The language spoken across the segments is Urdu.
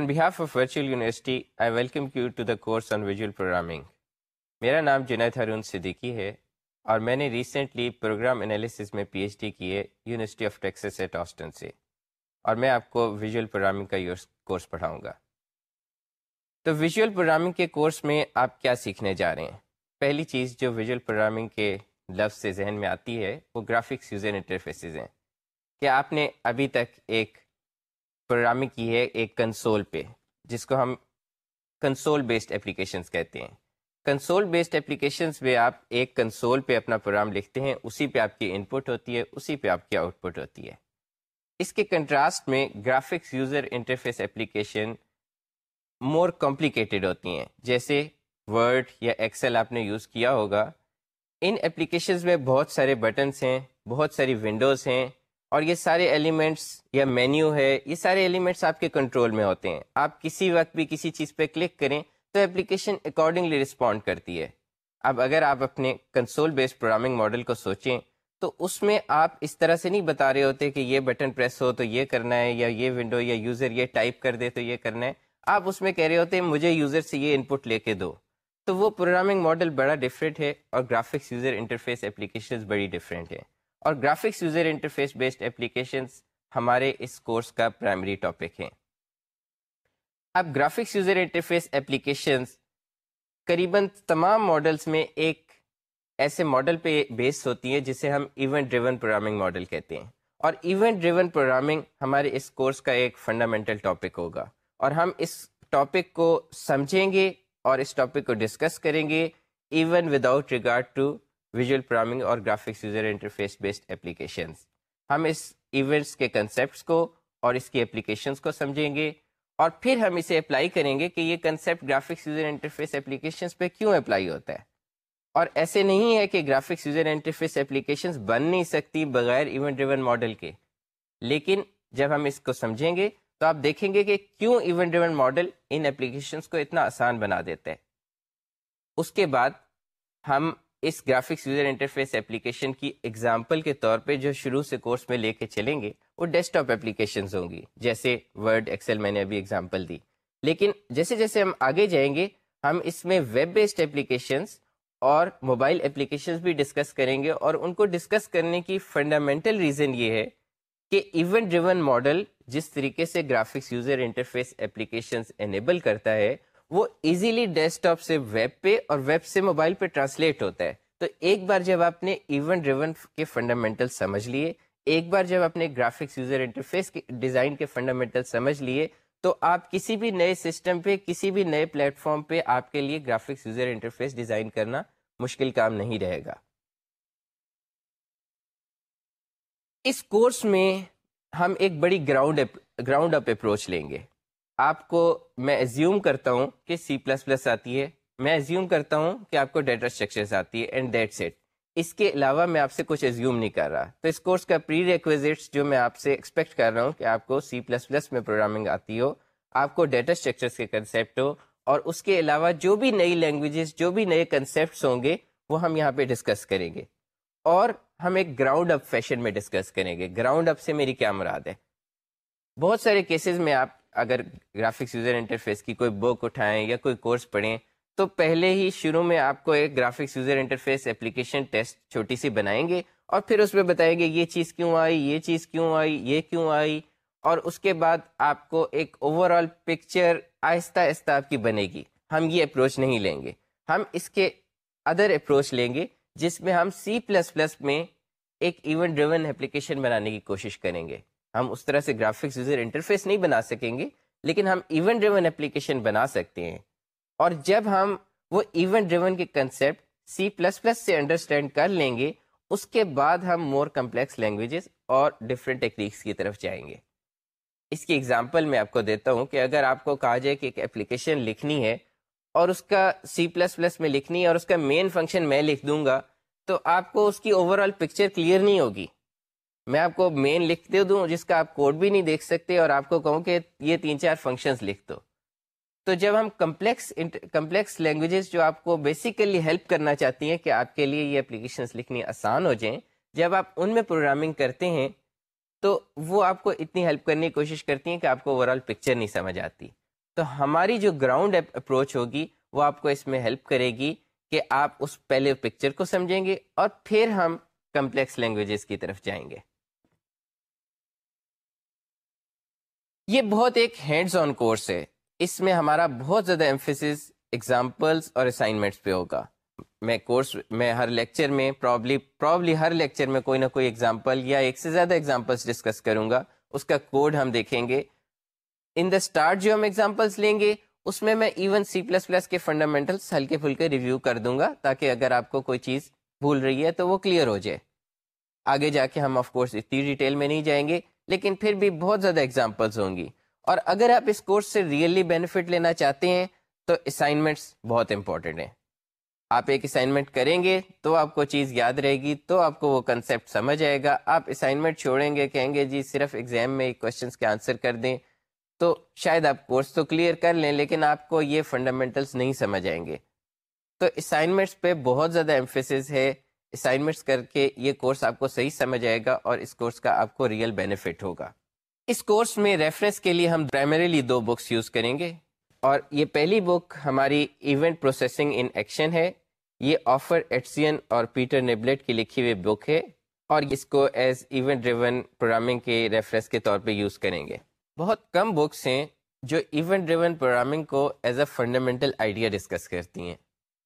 On behalf of virtual university I welcome you to the course on visual programming میرا نام جنید ہارون صدیقی ہے اور میں نے ریسنٹلی پروگرام انالیسس میں پی ایچ ڈی کی ہے University of Texas at Austin سے اور میں آپ کو ویژول پروگرامنگ کا کورس پڑھاؤں گا۔ تو ویژول پروگرامنگ کے کورس میں آپ کیا سیکھنے جا رہے ہیں؟ پہلی چیز جو ویژول پروگرامنگ کے لفظ سے ذہن میں آتی ہے وہ گرافکس یوزر انٹرفیسز ہیں۔ کہ آپ نے ابھی تک ایک پروگرامنگ کی ہے ایک کنسول پہ، جس کو ہم کنسول بیسڈ اپلیکیشنس کہتے ہیں۔ کنسول بیسڈ اپلیکیشنس میں آپ ایک کنسول پہ اپنا پروگرام لکھتے ہیں، اسی پہ آپ کی ان پٹ ہوتی ہے، اسی پہ آپ کی آؤٹ پٹ ہوتی ہے۔ اس کے کنٹراسٹ میں graphics user interface application more complicated ہوتی ہیں۔ جیسے ورڈ یا ایکسل آپ نے یوز کیا ہوگا۔ ان اپلیکیشنز میں بہت سارے بٹنس ہیں، بہت ساری ونڈوز ہیں۔ اور یہ سارے ایلیمنٹس یا مینیو ہے، یہ سارے ایلیمنٹس آپ کے کنٹرول میں ہوتے ہیں۔ آپ کسی وقت بھی کسی چیز پہ کلک کریں تو اپلیکیشن اکارڈنگلی رسپونڈ کرتی ہے۔ اب اگر آپ اپنے کنسول بیسڈ پروگرامنگ ماڈل کو سوچیں تو اس میں آپ اس طرح سے نہیں بتا رہے ہوتے کہ یہ بٹن پریس ہو تو یہ کرنا ہے یا یہ ونڈو یا یوزر یہ ٹائپ کر دے تو یہ کرنا ہے۔ آپ اس میں کہہ رہے ہوتے ہیں، مجھے یوزر سے یہ ان پٹ لے کے دو۔ تو وہ پروگرامنگ ماڈل بڑا ڈفرینٹ ہے اور گرافکس یوزر انٹرفیس اپلیکیشنز بڑی ڈفرینٹ ہے۔ اور graphics user interface based applications ہمارے اس کورس کا پرائمری ٹاپک ہے اب گرافکس یوزر انٹرفیس اپلیکیشنس قریباً تمام ماڈلس میں ایک ایسے ماڈل پہ بیس ہوتی ہیں جسے ہم ایونٹ ڈریون پروگرامنگ ماڈل کہتے ہیں۔ اور ایونٹ ڈریون پروگرامنگ ہمارے اس کورس کا ایک فنڈامنٹل ٹاپک ہوگا۔ اور ہم اس ٹاپک کو سمجھیں گے اور اس ٹاپک کو ڈسکس کریں گے even without regard to visual programming اور graphics user interface based applications ہم اس ایونٹس کے کنسیپٹس کو اور اس کی اپلیکیشنس کو سمجھیں گے اور پھر ہم اسے اپلائی کریں گے کہ یہ concept graphics user interface applications پہ کیوں اپلائی ہوتا ہے۔ اور ایسے نہیں ہے کہ گرافکس یوزر انٹرفیس اپلیکیشنس بن نہیں سکتی بغیر ایونٹ ڈریون ماڈل کے۔ لیکن جب ہم اس کو سمجھیں گے تو آپ دیکھیں گے کہ کیوں ایونٹ ڈریون ماڈل ان اپلیکیشنس کو اتنا آسان بنا دیتا ہے۔ اس کے بعد ہم اس گرافکس یوزر انٹرفیس اپلیکیشن کی ایگزامپل کے طور پہ جو شروع سے کورس میں لے کے چلیں گے، وہ ڈیسک ٹاپ اپلیکیشنز ہوں گی۔ جیسے ورڈ ایکسل میں نے ابھی ایگزامپل دی۔ لیکن جیسے جیسے ہم آگے جائیں گے، ہم اس میں ویب بیسڈ اپلیکیشنس اور موبائل اپلیکیشنز بھی ڈسکس کریں گے اور ان کو ڈسکس کرنے کی فنڈامنٹل ریزن یہ ہے کہ ایونٹ ڈریون ماڈل جس طریقے سے graphics user interface applications enable کرتا ہے وہ ایزیلی ڈیسک ٹاپ سے ویب پہ اور ویب سے موبائل پہ ٹرانسلیٹ ہوتا ہے۔ تو ایک بار جب آپ نے ایونٹ ڈریون کے فنڈامنٹل سمجھ لیے، ایک بار جب آپ نے گرافکس یوزر انٹرفیس کے ڈیزائن کے فنڈامنٹل سمجھ لیے، تو آپ کسی بھی نئے سسٹم پہ، کسی بھی نئے پلیٹ فارم پہ آپ کے لیے گرافکس یوزر انٹرفیس ڈیزائن کرنا مشکل کام نہیں رہے گا۔ اس کورس میں ہم ایک بڑی گراؤنڈ گراؤنڈ اپ اپروچ لیں گے۔ آپ کو میں ایزیوم کرتا ہوں کہ سی پلس پلس آتی ہے. میں ایزیوم کرتا ہوں کہ آپ کو ڈیٹا اسٹرکچرز آتی ہے اینڈ دیٹ سیٹ اس کے علاوہ میں آپ سے کچھ ایزیوم نہیں کر رہا. تو اس کورس کا پری ریکویزٹس جو میں آپ سے ایکسپیکٹ کر رہا ہوں کہ آپ کو سی پلس پلس میں پروگرامنگ آتی ہو، آپ کو ڈیٹا اسٹرکچرس کے کنسیپٹ ہو، اور اس کے علاوہ جو بھی نئی لینگویجز جو بھی نئے کنسیپٹس ہوں گے، وہ ہم یہاں پہ ڈسکس کریں گے. اور ہم ایک گراؤنڈ اپ فیشن میں ڈسکس کریں گے. گراؤنڈ اپ سے میری کیا مراد ہے؟ بہت سارے کیسز میں آپ اگر گرافکس یوزر انٹرفیس کی کوئی بک اٹھائیں یا کوئی کورس پڑھیں، تو پہلے ہی شروع میں آپ کو ایک graphics user interface application test چھوٹی سی بنائیں گے اور پھر اس میں بتائیں گے یہ چیز کیوں آئی، یہ چیز کیوں آئی، یہ کیوں آئی، اور اس کے بعد آپ کو ایک اوور آل پکچر آہستہ آہستہ آپ کی بنے گی۔ ہم یہ اپروچ نہیں لیں گے۔ ہم اس کے ادر اپروچ لیں گے، جس میں ہم سی پلس پلس میں ایک ایونٹ ڈریون اپلیکیشن بنانے کی کوشش کریں گے۔ ہم اس طرح سے گرافکس یوزر انٹرفیس نہیں بنا سکیں گے، لیکن ہم ایونٹ ڈریون اپلیکیشن بنا سکتے ہیں۔ اور جب ہم وہ ایونٹ ڈریون کے کنسیپٹ سی پلس پلس سے انڈرسٹینڈ کر لیں گے، اس کے بعد ہم مور کمپلیکس لینگویجز اور ڈفرینٹ ٹیکنیکس کی طرف جائیں گے۔ اس کی ایگزامپل میں آپ کو دیتا ہوں کہ اگر آپ کو کہا جائے کہ ایک اپلیکیشن لکھنی ہے اور اس کا سی پلس پلس میں لکھنی ہے اور اس کا مین فنکشن میں لکھ دوں گا، تو آپ کو اس کی اوور آل پکچر کلیئر نہیں ہوگی۔ میں آپ کو مین لکھ دے دوں جس کا آپ کوڈ بھی نہیں دیکھ سکتے اور آپ کو کہوں کہ یہ تین چار فنکشنز لکھ دو۔ تو جب ہم کمپلیکس کمپلیکس لینگویجز جو آپ کو بیسیکلی ہیلپ کرنا چاہتی ہیں کہ آپ کے لیے یہ اپلیکیشنس لکھنی آسان ہو جائیں، جب آپ ان میں پروگرامنگ کرتے ہیں، تو وہ آپ کو اتنی ہیلپ کرنے کی کوشش کرتی ہیں کہ آپ کو اوور آل پکچر نہیں سمجھ آتی۔ تو ہماری جو گراؤنڈ اپروچ ہوگی، وہ آپ کو اس میں ہیلپ کرے گی کہ آپ اس پہلے پکچر کو سمجھیں گے اور پھر ہم کمپلیکس لینگویجز کی طرف جائیں گے۔ یہ بہت ایک ہینڈز آن کورس ہے۔ اس میں ہمارا بہت زیادہ ایمفیسس ایگزامپلس اور اسائنمنٹس پہ ہوگا۔ میں کورس میں ہر لیکچر میں پرابلی پرابلی ہر لیکچر میں کوئی نہ کوئی ایگزامپل یا ایک سے زیادہ ایگزامپلس ڈسکس کروں گا۔ اس کا کوڈ ہم دیکھیں گے۔ ان دا اسٹارٹ جو ہم ایگزامپلس لیں گے، اس میں میں ایون سی پلس پلس کے فنڈامنٹلس ہلکے پھلکے ریویو کر دوں گا تاکہ اگر آپ کو کوئی چیز بھول رہی ہے تو وہ کلیئر ہو جائے۔ آگے جا کے ہم آف کورس اتنی ڈیٹیل میں نہیں جائیں گے۔ لیکن پھر بھی بہت زیادہ ایگزامپلس ہوں گی۔ اور اگر آپ اس کورس سے ریئلی بینیفٹ لینا چاہتے ہیں، تو اسائنمنٹس بہت امپورٹنٹ ہیں۔ آپ ایک اسائنمنٹ کریں گے تو آپ کو چیز یاد رہے گی، تو آپ کو وہ کنسیپٹ سمجھ آئے گا۔ آپ اسائنمنٹ چھوڑیں گے، کہیں گے جی صرف ایگزام میں کوشچنس کے آنسر کر دیں تو شاید آپ کورس تو کلیئر کر لیں، لیکن آپ کو یہ فنڈامنٹلس نہیں سمجھ آئیں گے۔ تو اسائنمنٹس پہ بہت زیادہ ایمفیسس ہے۔ اسائنمنٹس کر کے یہ کورس آپ کو صحیح سمجھ آئے گا اور اس کورس کا آپ کو ریئل بینیفٹ ہوگا۔ اس کورس میں ریفرنس کے لیے ہم پرائمریلی دو بکس یوز کریں گے اور یہ پہلی بک ہماری ایونٹ پروسیسنگ ان ایکشن ہے۔ یہ آفر ایٹسین اور پیٹر نیبلیٹ کی لکھی ہوئی بک ہے اور اس کو ایز ایونٹ ڈریون پروگرامنگ کے ریفرنس کے طور پہ یوز کریں گے۔ بہت کم بکس ہیں جو ایونٹ ڈریون پروگرامنگ کو as a fundamental idea discuss کرتی ہیں۔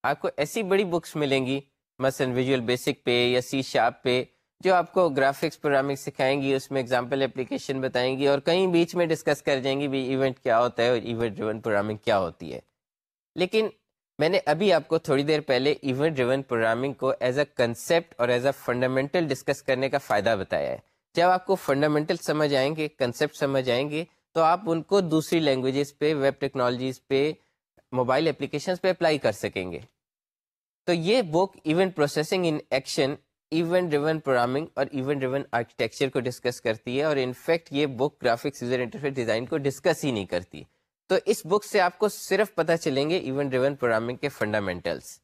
آپ کو ایسی بڑی بکس ملیں گی مثلاً ویژول بیسک پہ یا سی شاپ پہ، جو آپ کو گرافکس پروگرامنگ سکھائیں گی، اس میں ایگزامپل اپلیکیشن بتائیں گی اور کہیں بیچ میں ڈسکس کر جائیں گی بھی ایونٹ کیا ہوتا ہے اور ایونٹ ڈریون پروگرامنگ کیا ہوتی ہے۔ لیکن میں نے ابھی آپ کو تھوڑی دیر پہلے ایونٹ ڈریون پروگرامنگ کو ایز اے کنسیپٹ اور ایز اے فنڈامنٹل ڈسکس کرنے کا فائدہ بتایا ہے۔ جب آپ کو فنڈامنٹل سمجھ آئیں گے کنسیپٹ سمجھ آئیں گے، تو آپ ان کو دوسری لینگویجز پہ ویب ٹیکنالوجیز پہ موبائل اپلیکیشنس پہ اپلائی کر سکیں گے۔ تو یہ book Event Processing in Action event driven programming اور ایونٹ ڈریون آرکیٹیکچر کو ڈسکس کرتی ہے اور انفیکٹ یہ book graphics user interface design کو ڈسکس ہی نہیں کرتی۔ تو اس بک سے آپ کو صرف پتہ چلیں گے ایونٹ ڈریون پروگرامنگ کے فنڈامنٹلس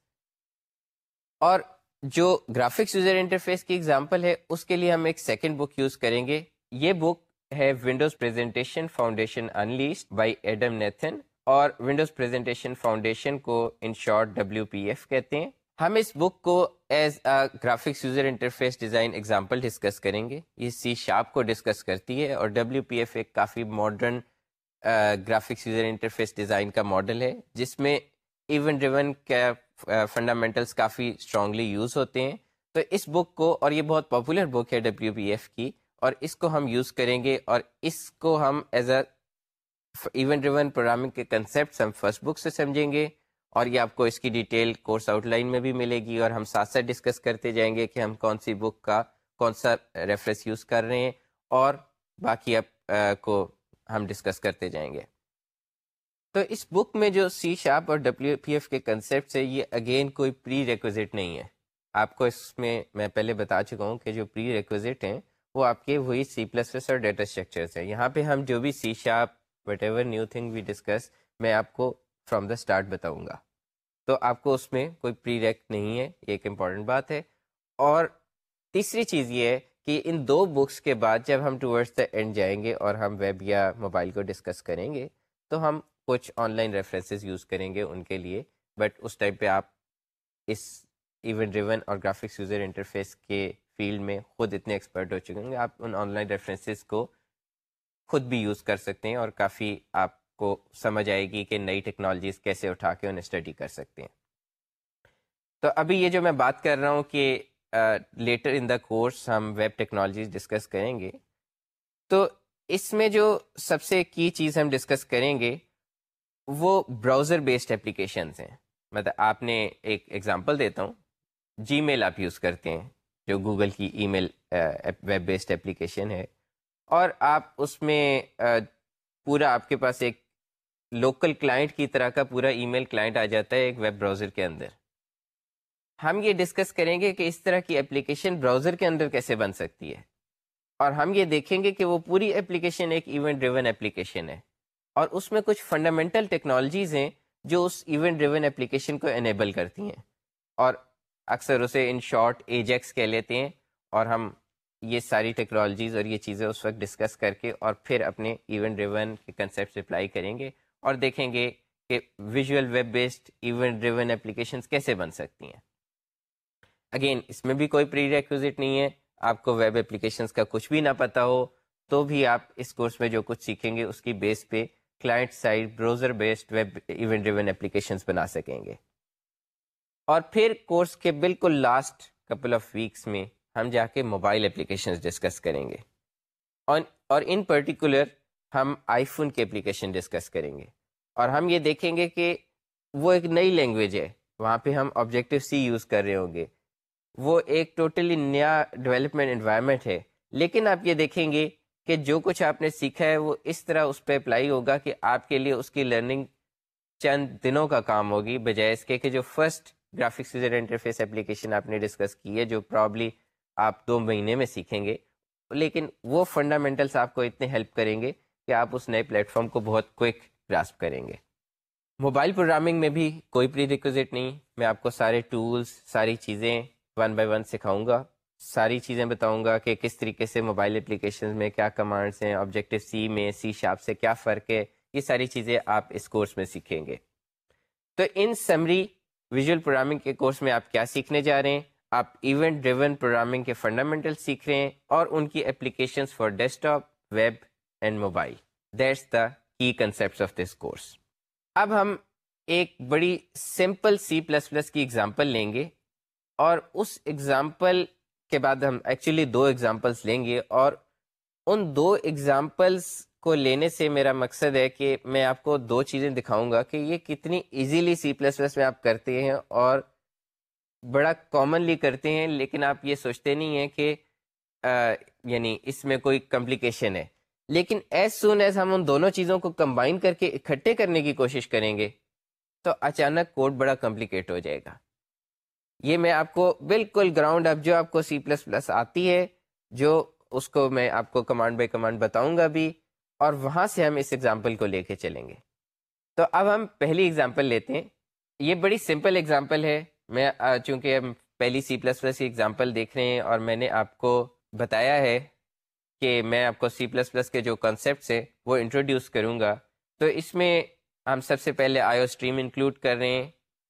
اور جو گرافکس یوزر انٹرفیس کی ایگزامپل ہے، اس کے لیے ہم ایک سیکنڈ بک یوز کریں گے۔ یہ بک ہے Windows Presentation Foundation Unleashed by Adam Nathan اور ونڈوز پریزنٹیشن فاؤنڈیشن کو in short W P F کہتے ہیں۔ ہم اس بک کو as a graphics user interface design example discuss کریں گے۔ یہ سی شاپ کو ڈسکس کرتی ہے اور ڈبلو پی ایف ایک کافی modern graphics user interface design کا ماڈل ہے، جس میں ایون ڈریون کا فنڈامنٹلس کافی اسٹرانگلی یوز ہوتے ہیں۔ تو اس بک کو، اور یہ بہت پاپولر بک ہے ڈبلیو پی ایف کی، اور اس کو ہم یوز کریں گے اور اس کو ہم as a event driven programming کے کنسیپٹس ہم فرسٹ بک سے سمجھیں گے اور یہ آپ کو اس کی ڈیٹیل کورس آؤٹ لائن میں بھی ملے گی اور ہم ساتھ ساتھ ڈسکس کرتے جائیں گے کہ ہم کون سی بک کا کون سا ریفرنس یوز کر رہے ہیں اور باقی آپ کو ہم ڈسکس کرتے جائیں گے۔ تو اس بک میں جو سی شاپ اور ڈبلیو پی ایف کے کنسیپٹس ہے یہ اگین کوئی پری ریکوزٹ نہیں ہے۔ آپ کو اس میں میں پہلے بتا چکا ہوں کہ جو پری ریکوزٹ ہیں، وہ آپ کے وہی سی پلس پلس اور ڈیٹا اسٹرکچرس ہیں۔ یہاں پہ ہم جو بھی C sharp whatever new thing we discuss میں آپ کو فرام دا اسٹارٹ بتاؤں گا۔ تو آپ کو اس میں کوئی پری ریک نہیں ہے، یہ ایک امپورٹنٹ بات ہے۔ اور تیسری چیز یہ ہے کہ ان دو بکس کے بعد جب ہم ٹورڈس دا اینڈ جائیں گے اور ہم ویب یا موبائل کو ڈسکس کریں گے، تو ہم کچھ آن لائن ریفرنسز یوز کریں گے ان کے لیے۔ بٹ اس ٹائم پہ آپ اس ایونٹ ڈریون اور گرافکس یوزر انٹرفیس کے فیلڈ میں خود اتنے ایکسپرٹ ہو چکے ہوں گے۔ آپ ان آن لائن ریفرنسز کو خود بھی یوز کر سکتے ہیں اور کافی آپ کو سمجھ آئے گی کہ نئی ٹیکنالوجیز کیسے اٹھا کے انہیں اسٹڈی کر سکتے ہیں۔ تو ابھی یہ جو میں بات کر رہا ہوں کہ لیٹر ان دا کورس ہم ویب ٹیکنالوجیز ڈسکس کریں گے۔ تو اس میں جو سب سے کی چیز ہم ڈسکس کریں گے، وہ براؤزر بیسڈ اپلیکیشنس ہیں۔ مطلب آپ نے ایک ایگزامپل دیتا ہوں۔ جی میل آپ یوز کرتے ہیں، جو گوگل کی email web based application ہے۔ اور آپ اس میں پورا آپ کے پاس ایک لوکل کلائنٹ کی طرح کا پورا ای میل کلائنٹ آ جاتا ہے ایک ویب براؤزر کے اندر۔ ہم یہ ڈسکس کریں گے کہ اس طرح کی اپلیکیشن براؤزر کے اندر کیسے بن سکتی ہے۔ اور ہم یہ دیکھیں گے کہ وہ پوری اپلیکیشن ایک ایونٹ ڈریون اپلیکیشن ہے۔ اور اس میں کچھ فنڈامنٹل ٹیکنالوجیز ہیں جو اس ایونٹ ڈریون اپلیکیشن کو انیبل کرتی ہیں۔ اور اکثر اسے ان شارٹ ایجیکس کہہ لیتے ہیں۔ اور ہم یہ ساری ٹیکنالوجیز اور یہ چیزیں اس وقت ڈسکس کر کے اور پھر اپنے ایونٹ ڈریون کے کنسیپٹ اپلائی کریں گے اور دیکھیں گے کہ visual web based event driven applications کیسے بن سکتی ہیں۔ اگین اس میں بھی کوئی پری ریکوزٹ نہیں ہے۔ آپ کو ویب اپلیکیشنس کا کچھ بھی نہ پتا ہو، تو بھی آپ اس کورس میں جو کچھ سیکھیں گے، اس کی بیس پہ client side browser based web event driven applications بنا سکیں گے۔ اور پھر کورس کے بالکل لاسٹ کپل آف ویکس میں ہم جا کے موبائل اپلیکیشنز ڈسکس کریں گے۔ اور ان پرٹیکولر ہم آئی فون کی اپلیکیشن ڈسکس کریں گے۔ اور ہم یہ دیکھیں گے کہ وہ ایک نئی لینگویج ہے۔ وہاں پہ ہم آبجیکٹیو سی یوز کر رہے ہوں گے۔ وہ ایک ٹوٹلی نیا ڈیولپمنٹ انوائرمنٹ ہے۔ لیکن آپ یہ دیکھیں گے کہ جو کچھ آپ نے سیکھا ہے، وہ اس طرح اس پہ اپلائی ہوگا کہ آپ کے لیے اس کی لرننگ چند دنوں کا کام ہوگی۔ بجائے اس کے کہ جو first graphics user interface application آپ نے ڈسکس کی ہے، جو پرابلی آپ دو مہینے میں سیکھیں گے۔ لیکن وہ فنڈامنٹلس آپ کو اتنے ہیلپ کریں گے کہ آپ اس نئے پلیٹ فارم کو بہت کوئک گراسپ کریں گے۔ موبائل پروگرامنگ میں بھی کوئی پری ریکوزٹ نہیں۔ میں آپ کو سارے ٹولس ساری چیزیں ون بائی ون سکھاؤں گا۔ ساری چیزیں بتاؤں گا کہ کس طریقے سے موبائل اپلیکیشن میں کیا کمانڈس ہیں آبجیکٹیو سی میں سی شاپ سے کیا فرق ہے؟ یہ ساری چیزیں آپ اس کورس میں سیکھیں گے۔ تو ان سمری ویژول پروگرامنگ کے کورس میں آپ کیا سیکھنے جا رہے ہیں؟ آپ ایونٹ ڈریون پروگرامنگ کے فنڈامنٹل سیکھ رہے ہیں اور ان کی application for desktop web and mobile that's the key concept of this course اب ہم ایک بڑی سمپل سی پلس پلس کی ایگزامپل لیں گے اور اس ایگزامپل کے بعد ہم ایکچولی دو ایگزامپلس لیں گے اور ان دو ایگزامپلس کو لینے سے میرا مقصد ہے کہ میں آپ کو دو چیزیں دکھاؤں گا کہ یہ کتنی ایزیلی سی پلس پلس میں آپ کرتے ہیں اور بڑا کامنلی کرتے ہیں لیکن آپ یہ سوچتے نہیں ہیں کہ آ, یعنی اس میں کوئی کمپلیکیشن ہے۔ لیکن ایز سون ایز ہم ان دونوں چیزوں کو کمبائن کر کے اکٹھے کرنے کی کوشش کریں گے تو اچانک کوڈ بڑا کمپلیکیٹ ہو جائے گا۔ یہ میں آپ کو بالکل گراؤنڈ اب جو آپ کو سی پلس پلس آتی ہے جو اس کو میں آپ کو کمانڈ بائی کمانڈ بتاؤں گا بھی اور وہاں سے ہم اس ایگزامپل کو لے کے چلیں گے۔ تو اب ہم پہلی ایگزامپل لیتے ہیں۔ یہ بڑی سمپل ایگزامپل ہے۔ میں چونکہ ہم پہلی سی پلس پلس کی ایگزامپل دیکھ رہے ہیں اور میں نے آپ کو بتایا ہے کہ میں آپ کو سی پلس پلس کے جو کنسیپٹس ہیں وہ انٹروڈیوس کروں گا۔ تو اس میں ہم سب سے پہلے آئیو اسٹریم انکلوڈ کر رہے ہیں۔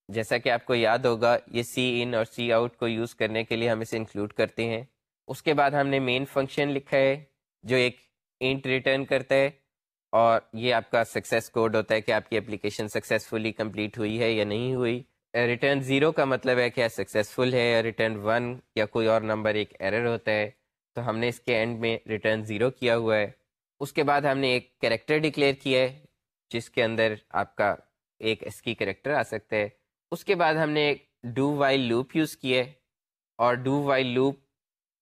جیسا کہ آپ کو یاد ہوگا، یہ سی ان اور سی آؤٹ کو یوز کرنے کے لیے ہم اسے انکلوڈ کرتے ہیں۔ اس کے بعد ہم نے مین فنکشن لکھا ہے، جو ایک انٹ ریٹرن کرتا ہے اور یہ آپ کا سکسیس کوڈ ہوتا ہے کہ آپ کی اپلیکیشن سکسیزفلی کمپلیٹ ہوئی ہے یا نہیں ہوئی۔ ریٹرن زیرو کا مطلب ہے کہ سکسیزفل ہے ریٹرن ون یا کوئی اور نمبر ایک ایرر ہوتا ہے۔ تو ہم نے اس کے اینڈ میں ریٹرن زیرو کیا ہوا ہے۔ اس کے بعد ہم نے ایک کریکٹر ڈکلیئر کیا ہے، جس کے اندر آپ کا ایک اس کی کریکٹر آ سکتا ہے۔ اس کے بعد ہم نے ایک ڈو وائل لوپ یوز کیا ہے۔ اور ڈو وائل لوپ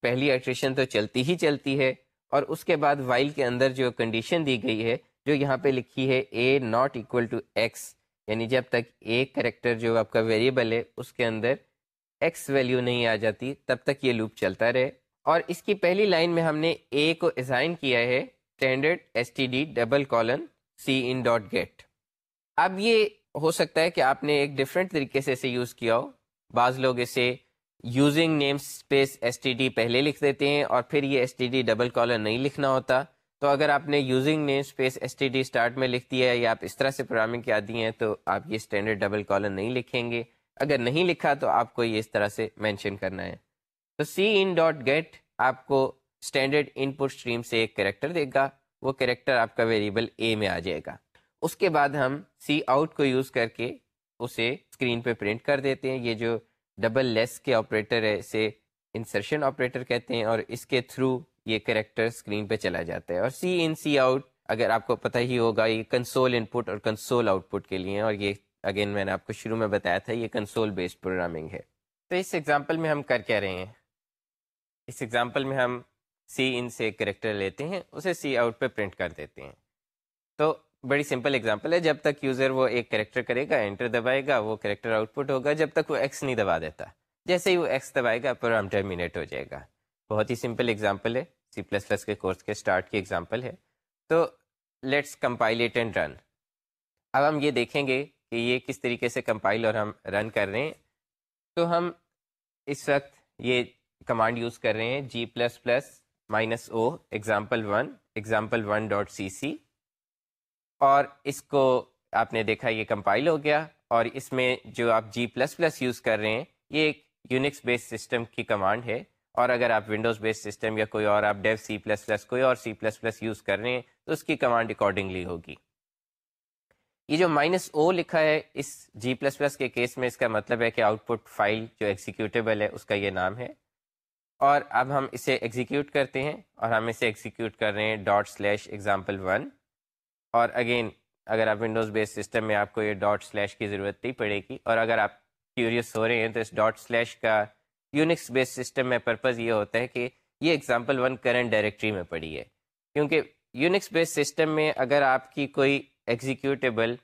پہلی ایٹریشن تو چلتی ہی چلتی ہے۔ اور اس کے بعد وائل کے اندر جو کنڈیشن دی گئی ہے، جو یہاں پہ لکھی ہے a not equal to x یعنی جب تک ایک کریکٹر جو آپ کا ویریبل ہے، اس کے اندر ایکس ویلیو نہیں آ جاتی، تب تک یہ لوپ چلتا رہے۔ اور اس کی پہلی لائن میں ہم نے اے کو اسائن کیا ہے standard S T D double colon cin dot get اب یہ ہو سکتا ہے کہ آپ نے ایک ڈفرینٹ طریقے سے اسے یوز کیا ہو۔ بعض لوگ اسے using namespace S T D پہلے لکھ دیتے ہیں اور پھر یہ S T D double colon نہیں لکھنا ہوتا۔ تو اگر آپ نے using namespace S T D start میں لکھ دیا ہے یا آپ اس طرح سے پروگرامنگ کے عادی ہیں، تو آپ یہ اسٹینڈرڈ ڈبل کالن نہیں لکھیں گے۔ اگر نہیں لکھا تو آپ کو یہ اس طرح سے مینشن کرنا ہے۔ تو سی ان ڈاٹ گیٹ آپ کو اسٹینڈرڈ ان پٹ اسٹریم سے ایک کریکٹر دے گا۔ وہ کریکٹر آپ کا ویریبل اے میں آ جائے گا۔ اس کے بعد ہم سی آؤٹ کو یوز کر کے اسے اسکرین پہ پرنٹ کر دیتے ہیں۔ یہ جو ڈبل لیس کے آپریٹر ہے، اسے انسرشن آپریٹر کہتے ہیں اور اس کے تھرو یہ کریکٹر اسکرین پہ چلا جاتا ہے اور سی ان سی آؤٹ، اگر آپ کو پتہ ہی ہوگا، یہ کنسول ان پٹ اور کنسول آؤٹ پٹ کے لیے اور یہ اگین میں نے آپ کو شروع میں بتایا تھا، یہ کنسول بیسڈ پروگرامنگ ہے۔ تو اس ایگزامپل میں ہم کر کیا رہے ہیں؟ اس ایگزامپل میں ہم سی ان سے کریکٹر لیتے ہیں، اسے سی آؤٹ پہ پرنٹ کر دیتے ہیں۔ تو بڑی سمپل ایگزامپل ہے، جب تک یوزر وہ ایک کریکٹر کرے گا انٹر دبائے گا، وہ کریکٹر آؤٹ پٹ ہوگا، جب تک وہ ایکس نہیں دبا دیتا۔ جیسے ہی وہ ایکس دبائے گا پروگرام ٹرمینیٹ ہو جائے گا۔ بہت ہی سمپل ایگزامپل ہے سی پلس پلس کے کورس کے اسٹارٹ کی ایگزامپل ہے۔ تو let's compile it and run اب ہم یہ دیکھیں گے کہ یہ کس طریقے سے کمپائل اور ہم رن کر رہے ہیں۔ تو ہم اس وقت یہ کمانڈ یوز کر رہے ہیں G plus plus minus O example one example one dot C C اور اس کو آپ نے دیکھا یہ کمپائل ہو گیا۔ اور اس میں جو آپ جی پلس پلس یوز کر رہے ہیں، یہ ایک یونکس بیس سسٹم کی کمانڈ ہے۔ اور اگر آپ ونڈوز بیس سسٹم یا کوئی اور آپ ڈیو سی پلس پلس کوئی اور سی پلس پلس یوز کر رہے ہیں، تو اس کی کمانڈ اکارڈنگلی ہوگی۔ یہ جو مائنس او لکھا ہے، اس جی پلس پلس کے کیس میں اس کا مطلب ہے کہ آؤٹ پٹ فائل جو ایگزیکیوٹیبل ہے، اس کا یہ نام ہے۔ اور اب ہم اسے ایگزیکیوٹ کرتے ہیں اور ہم اسے ایگزیکیوٹ کر رہے ہیں ڈاٹ سلیش ایگزامپل ون اور اگین اگر آپ ونڈوز بیس سسٹم میں آپ کو یہ ڈاٹ سلیش کی ضرورت نہیں پڑے گی، اور اگر آپ کیوریس ہو رہے ہیں، تو اس ڈاٹ سلیش کا یونکس بیس سسٹم میں پرپز یہ ہوتا ہے کہ یہ ایگزامپل ون کرنٹ ڈائریکٹری میں پڑی ہے۔ کیونکہ یونکس بیس سسٹم میں اگر آپ کی کوئی ایگزیکیوٹیبل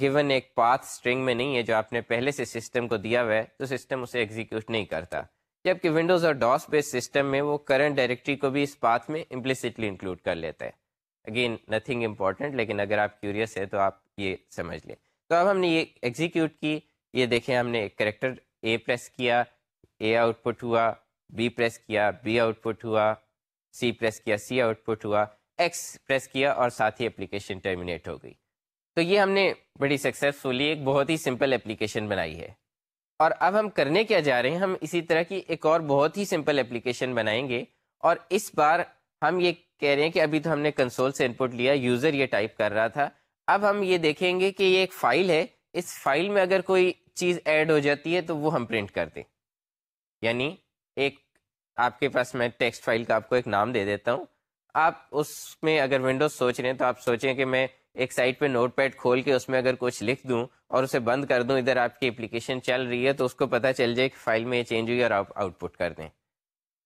گیون ایک پاتھ اسٹرنگ میں نہیں ہے جو آپ نے پہلے سے سسٹم کو دیا ہوا ہے، تو سسٹم اسے ایگزیکیوٹ نہیں کرتا۔ جبکہ ونڈوز اور ڈاس بیس سسٹم میں وہ کرنٹ ڈائریکٹری کو بھی اس پاتھ میں امپلیسٹلی انکلوڈ کر لیتا ہے۔ اگین نتھنگ امپورٹنٹ لیکن اگر آپ کیوریس ہے تو آپ یہ سمجھ لیں۔ تو اب ہم نے یہ ایگزیکیوٹ کی، یہ دیکھیں ہم نے ایک کریکٹر اے پریس کیا۔ اے آؤٹ پٹ ہوا بی پریس کیا بی آؤٹ پٹ ہوا سی پریس کیا سی آؤٹ پٹ ہوا ایکس پریس کیا اور ساتھ ہی اپلیکیشن ٹرمینیٹ ہو گئی تو یہ ہم نے بڑی سکسیزفلی ایک بہت ہی سمپل اپلیکیشن بنائی ہے اور اب ہم کرنے کیا جا رہے ہیں ہم اسی طرح کی ایک اور بہت ہی سمپل اپلیکیشن بنائیں گے اور اس بار ہم یہ کہہ رہے ہیں کہ ابھی تو ہم نے کنسول سے انپٹ لیا یوزر یہ ٹائپ کر رہا تھا اب ہم یہ دیکھیں گے کہ یہ ایک فائل ہے اس فائل میں اگر کوئی چیز ایڈ ہو جاتی ہے تو وہ ہم پرنٹ کر دیں یعنی ایک آپ کے پاس میں ٹیکسٹ فائل کا آپ کو ایک نام دے دیتا ہوں۔ آپ اس میں اگر ونڈوز سوچ رہے ہیں تو آپ سوچیں کہ میں ایک سائٹ پہ نوٹ پیڈ کھول کے اس میں اگر کچھ لکھ دوں اور اسے بند کر دوں، ادھر آپ کی اپلیکیشن چل رہی ہے تو اس کو پتہ چل جائے کہ فائل میں یہ چینج ہوئی اور آپ آؤٹ پٹ کر دیں۔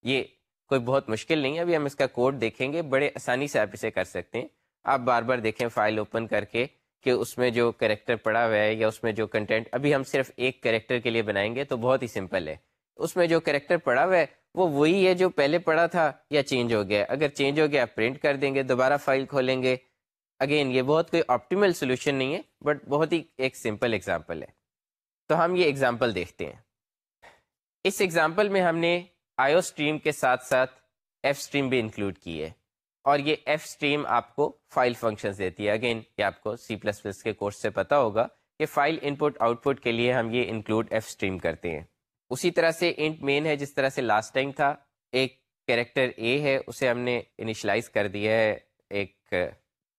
یہ کوئی بہت مشکل نہیں ہے، ابھی ہم اس کا کوڈ دیکھیں گے، بڑے آسانی سے آپ اسے کر سکتے ہیں۔ آپ بار بار دیکھیں فائل اوپن کر کے کہ اس میں جو کریکٹر پڑا ہوا ہے یا اس میں جو کنٹینٹ ابھی ہم صرف ایک کریکٹر کے لیے بنائیں گے تو بہت ہی سمپل ہے۔ اس میں جو کریکٹر پڑا ہوا ہے، وہ وہی ہے جو پہلے پڑا تھا یا چینج ہو گیا۔ اگر چینج ہو گیا، آپ پرنٹ کر دیں گے، دوبارہ فائل کھولیں گے۔ اگین یہ بہت کوئی آپٹیمل سولوشن نہیں ہے بٹ بہت ہی ایک سمپل ایگزامپل ہے۔ تو ہم یہ ایگزامپل دیکھتے ہیں۔ اس ایگزامپل میں ہم نے آئیو اسٹریم کے ساتھ ساتھ ایف اسٹریم بھی انکلوڈ کی ہے۔ اور یہ ایف اسٹریم آپ کو فائل فنکشن دیتی ہے۔ اگین یہ آپ کو سی پلس پلس کے کورس سے پتا ہوگا کہ file input output کے لیے ہم یہ انکلوڈ ایف اسٹریم کرتے ہیں۔ اسی طرح سے انٹ مین ہے، جس طرح سے لاسٹ ٹائم تھا، ایک کیریکٹر اے ہے، اسے ہم نے انیشلائز کر دیا ہے ایک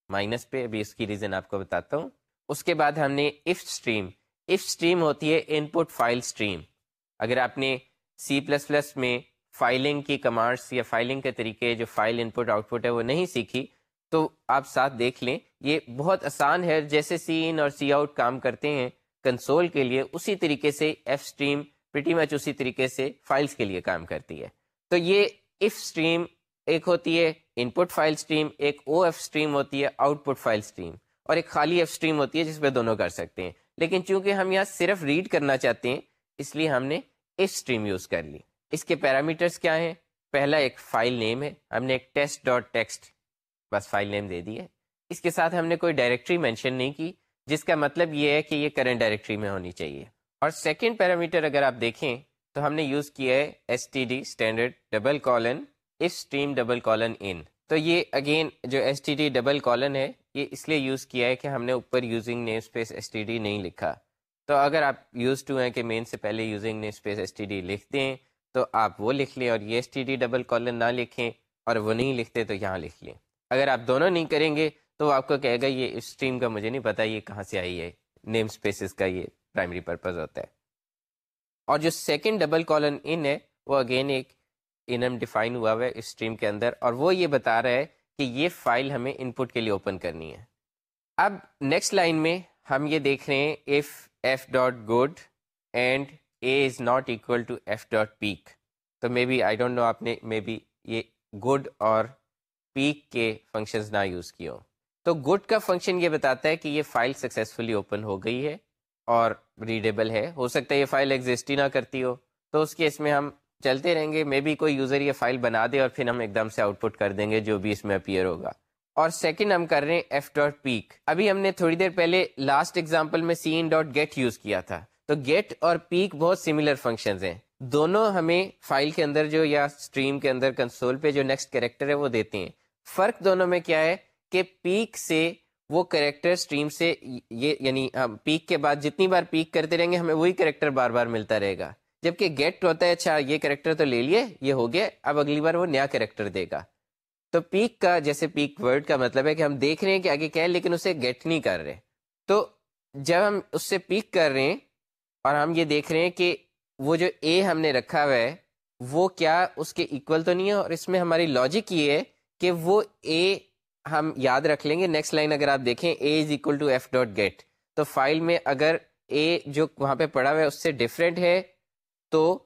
مائنس پہ۔ ابھی اس کی ریزن آپ کو بتاتا ہوں۔ اس کے بعد ہم نے اف اسٹریم اف اسٹریم ہوتی ہے ان پٹ فائل اسٹریم اگر آپ نے سی پلس پلس میں فائلنگ کی کمانڈس یا فائلنگ کے طریقے جو file input out put ہے وہ نہیں سیکھی، تو آپ ساتھ دیکھ لیں۔ یہ بہت آسان ہے، جیسے سی ان اور سی آؤٹ کام کرتے ہیں کنسول کے لیے اسی طریقے سے ایف اسٹریم پریٹی مچ اسی طریقے سے فائلس کے لیے کام کرتی ہے۔ تو یہ اف اسٹریم ایک ہوتی ہے ان پٹ فائل اسٹریم ایک او ایف اسٹریم ہوتی ہے آؤٹ پٹ فائل اسٹریم اور ایک خالی ایف اسٹریم ہوتی ہے جس پہ دونوں کر سکتے ہیں۔ لیکن چونکہ ہم یہاں صرف ریڈ کرنا چاہتے ہیں، اس لیے ہم نے ایف اسٹریم یوز کر لی۔ اس کے پیرامیٹرس کیا ہیں؟ پہلا ایک فائل نیم ہے۔ ہم نے ایک ٹیسٹ ڈاٹ ٹیکسٹ بس فائل نیم دے دی ہے۔ اس کے ساتھ ہم نے کوئی ڈائریکٹری مینشن نہیں کی، جس کا مطلب یہ ہے کہ یہ کرنٹ ڈائریکٹری میں ہونی چاہیے۔ اور سیکنڈ پیرامیٹر اگر آپ دیکھیں تو ہم نے یوز کیا ہے S T D standard double colon stream double colon in تو یہ اگین جو S T D double colon ہے، یہ اس لیے یوز کیا ہے کہ ہم نے اوپر using namespace S T D نہیں لکھا۔ تو اگر آپ یوز ٹو ہیں کہ مین سے پہلے using namespace S T D لکھتے ہیں، تو آپ وہ لکھ لیں اور یہ S T D double colon نہ لکھیں اور وہ نہیں لکھتے تو یہاں لکھ لیں۔ اگر آپ دونوں نہیں کریں گے تو وہ آپ کو کہے گا یہ اسٹریم کا مجھے نہیں پتا، یہ کہاں سے آئی ہے؟ نیم اسپیسز کا یہ پرائمری پرپز ہوتا ہے۔ اور جو سیکنڈ ڈبل کالن ان ہے، وہ اگین ایک انم ڈیفائن ہوا ہوا ہے اس اسٹریم کے اندر اور وہ یہ بتا رہا ہے کہ یہ فائل ہمیں ان پٹ کے لیے اوپن کرنی ہے۔ اب نیکسٹ لائن میں ہم یہ دیکھ رہے ہیں F F dot good and A is not equal to F dot peek تو maybe I don't know آپ نے مے بی یہ گڈ اور پیک کے فنکشنز نہ یوز کیے ہو تو گڈ کا فنکشن یہ بتاتا ہے کہ یہ فائل سکسیزفلی اوپن ہو گئی ہے۔ اور ریڈیبل ہے۔ ہو سکتا ہے یہ فائل ایگزسٹ ہی نہ کرتی ہو۔ تو اس کیس میں ہم چلتے رہیں گے۔ مے بی کوئی یوزر یہ فائل بنا دے اور پھر ہم ایک دم سے آؤٹ پٹ کر دیں گے جو بھی اس میں اپیئر ہوگا۔ اور سیکنڈ ہم کر رہے ہیں ایف ڈاٹ پیک ابھی ہم نے تھوڑی دیر پہلے لاسٹ ایگزامپل میں سی ان ڈاٹ گیٹ یوز کیا تھا۔ تو گیٹ اور پیک بہت سملر فنکشن ہیں۔ دونوں ہمیں فائل کے اندر جو یا اسٹریم کے اندر کنسول پہ جو نیکسٹ کیریکٹر ہے وہ دیتے ہیں۔ فرق دونوں میں کیا ہے کہ پیک سے وہ کریکٹر اسٹریم سے یہ یعنی پیک کے بعد جتنی بار پیک کرتے رہیں گے، ہمیں وہی کریکٹر بار بار ملتا رہے گا۔ جبکہ گیٹ ہوتا ہے اچھا یہ کریکٹر تو لے لیے، یہ ہو گیا، اب اگلی بار وہ نیا کریکٹر دے گا۔ تو پیک کا، جیسے پیک ورڈ کا مطلب ہے کہ ہم دیکھ رہے ہیں کہ آگے کیا ہے، لیکن اسے گیٹ نہیں کر رہے۔ تو جب ہم اس سے پیک کر رہے ہیں اور ہم یہ دیکھ رہے ہیں کہ وہ جو اے ہم نے رکھا ہوا ہے، وہ کیا اس کے ایکول تو نہیں ہے، اور اس میں ہماری لاجک یہ ہے کہ وہ اے ہم یاد رکھ لیں گے۔ نیکسٹ لائن اگر آپ دیکھیں A is equal to F dot get تو فائل میں اگر اے جو وہاں پہ پڑا ہوا ہے، اس سے ڈفرینٹ ہے، تو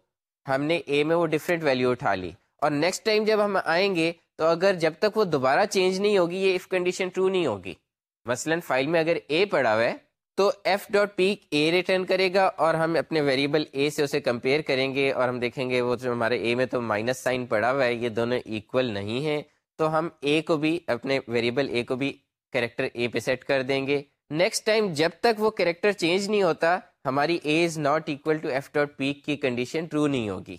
ہم نے اے میں وہ ڈفرینٹ ویلیو اٹھا لی۔ اور نیکسٹ ٹائم جب ہم آئیں گے، تو اگر جب تک وہ دوبارہ چینج نہیں ہوگی، یہ اف کنڈیشن ٹرو نہیں ہوگی۔ مثلا فائل میں اگر اے پڑا ہوا ہے، تو F dot peek A return کرے گا اور ہم اپنے ویریبل اے سے اسے کمپیئر کریں گے اور ہم دیکھیں گے وہ جو ہمارے اے میں تو مائنس سائن پڑا ہوا ہے، یہ دونوں ایکول نہیں ہیں۔ تو ہم اے کو بھی اپنے ویریبل اے کو بھی کریکٹر اے پہ سیٹ کر دیں گے۔ نیکسٹ ٹائم جب تک وہ کریکٹر چینج نہیں ہوتا، ہماری A is not equal to F dot peek کی کنڈیشن ٹرو نہیں ہوگی۔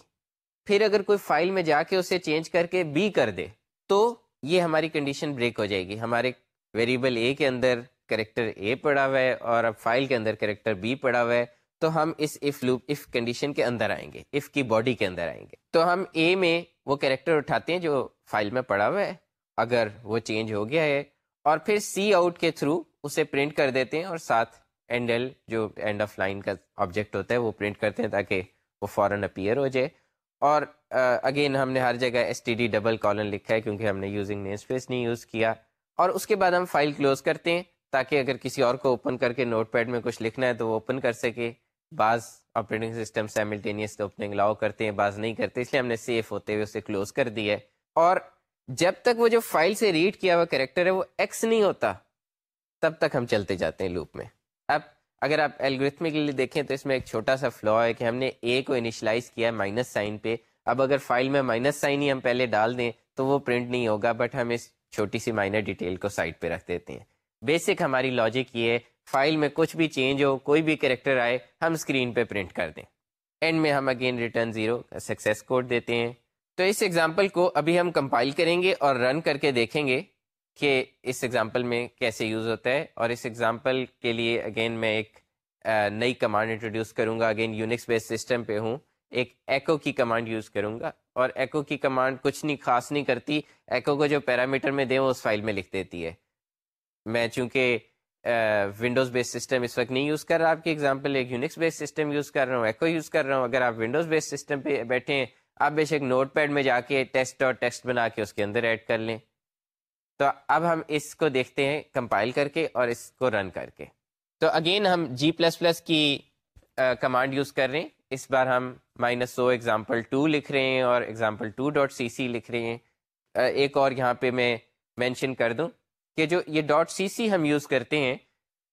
پھر اگر کوئی فائل میں جا کے اسے چینج کر کے بی کر دے، تو یہ ہماری کنڈیشن بریک ہو جائے گی۔ ہمارے ویریبل اے کے اندر کریکٹر اے پڑا ہوا ہے اور اب فائل کے اندر کریکٹر بی پڑا ہوا ہے، تو ہم اس اف لوپ اف کنڈیشن کے اندر آئیں گے۔ اف کی باڈی کے اندر آئیں گے۔ تو ہم اے میں وہ کریکٹر اٹھاتے ہیں جو فائل میں پڑا ہوا ہے، اگر وہ چینج ہو گیا ہے اور پھر سی آؤٹ کے تھرو اسے پرنٹ کر دیتے ہیں اور ساتھ اینڈ ایل جو اینڈ آف لائن کا آبجیکٹ ہوتا ہے وہ پرنٹ کرتے ہیں تاکہ وہ فوراً اپیئر ہو جائے۔ اور اگین ہم نے ہر جگہ S T D double colon لکھا ہے کیونکہ ہم نے یوزنگ نیم اسپیس نہیں یوز کیا۔ اور اس کے بعد ہم فائل کلوز کرتے ہیں تاکہ اگر کسی اور کو اوپن کر کے نوٹ پیڈ میں کچھ لکھنا ہے تو وہ اوپن کر سکے۔ بعض آپریٹنگ سسٹم سائملٹینیس اوپننگ لاؤ کرتے ہیں، بعض نہیں کرتے، اس لیے ہم نے سیف ہوتے ہوئے اسے کلوز کر دیا ہے۔ اور جب تک وہ جو فائل سے ریڈ کیا ہوا کریکٹر ہے، وہ ایکس نہیں ہوتا، تب تک ہم چلتے جاتے ہیں لوپ میں۔ اب اگر آپ لیے دیکھیں تو اس میں ایک چھوٹا سا فلو ہے کہ ہم نے اے کو انیشلائز کیا ہے مائنس سائن پہ۔ اب اگر فائل میں مائنس سائن ہی ہم پہلے ڈال دیں تو وہ پرنٹ نہیں ہوگا بٹ ہم اس چھوٹی سی مائنر ڈیٹیل کو سائڈ پہ رکھ دیتے ہیں۔ بیسک ہماری لاجک یہ ہے فائل میں کچھ بھی چینج ہو، کوئی بھی کریکٹر آئے، ہم اسکرین پہ پرنٹ کر دیں۔ اینڈ میں ہم again return zero success code دیتے ہیں۔ تو اس ایگزامپل کو ابھی ہم کمپائل کریں گے اور رن کر کے دیکھیں گے کہ اس ایگزامپل میں کیسے یوز ہوتا ہے۔ اور اس ایگزامپل کے لیے اگین میں ایک نئی کمانڈ انٹروڈیوس کروں گا اگین یونکس بیس سسٹم پہ ہوں۔ ایک ایکو کی کمانڈ یوز کروں گا اور ایکو کی کمانڈ کچھ نہیں، خاص نہیں کرتی۔ ایکو کو جو پیرامیٹر میں دیں وہ اس فائل میں لکھ دیتی ہے۔ میں چونکہ ونڈوز بیس سسٹم اس وقت نہیں یوز کر رہا، آپ کی ایگزامپل ایک یونکس بیس سسٹم یوز کر رہا ہوں ایکو یوز کر رہا ہوں۔ اگر آپ ونڈوز بیس سسٹم پہ بیٹھے ہیں، آپ بے شک نوٹ پیڈ میں جا کے ٹیسٹ اور ٹیکسٹ بنا کے اس کے اندر ایڈ کر لیں۔ تو اب ہم اس کو دیکھتے ہیں کمپائل کر کے اور اس کو رن کر کے۔ تو اگین ہم جی پلس پلس کی کمانڈ یوز کر رہے ہیں۔ اس بار ہم مائنس سو ایگزامپل ٹو لکھ رہے ہیں اور example two dot C C لکھ رہے ہیں۔ ایک اور یہاں پہ میں مینشن کر دوں۔ کہ جو یہ ڈاٹ سی سی ہم یوز کرتے ہیں،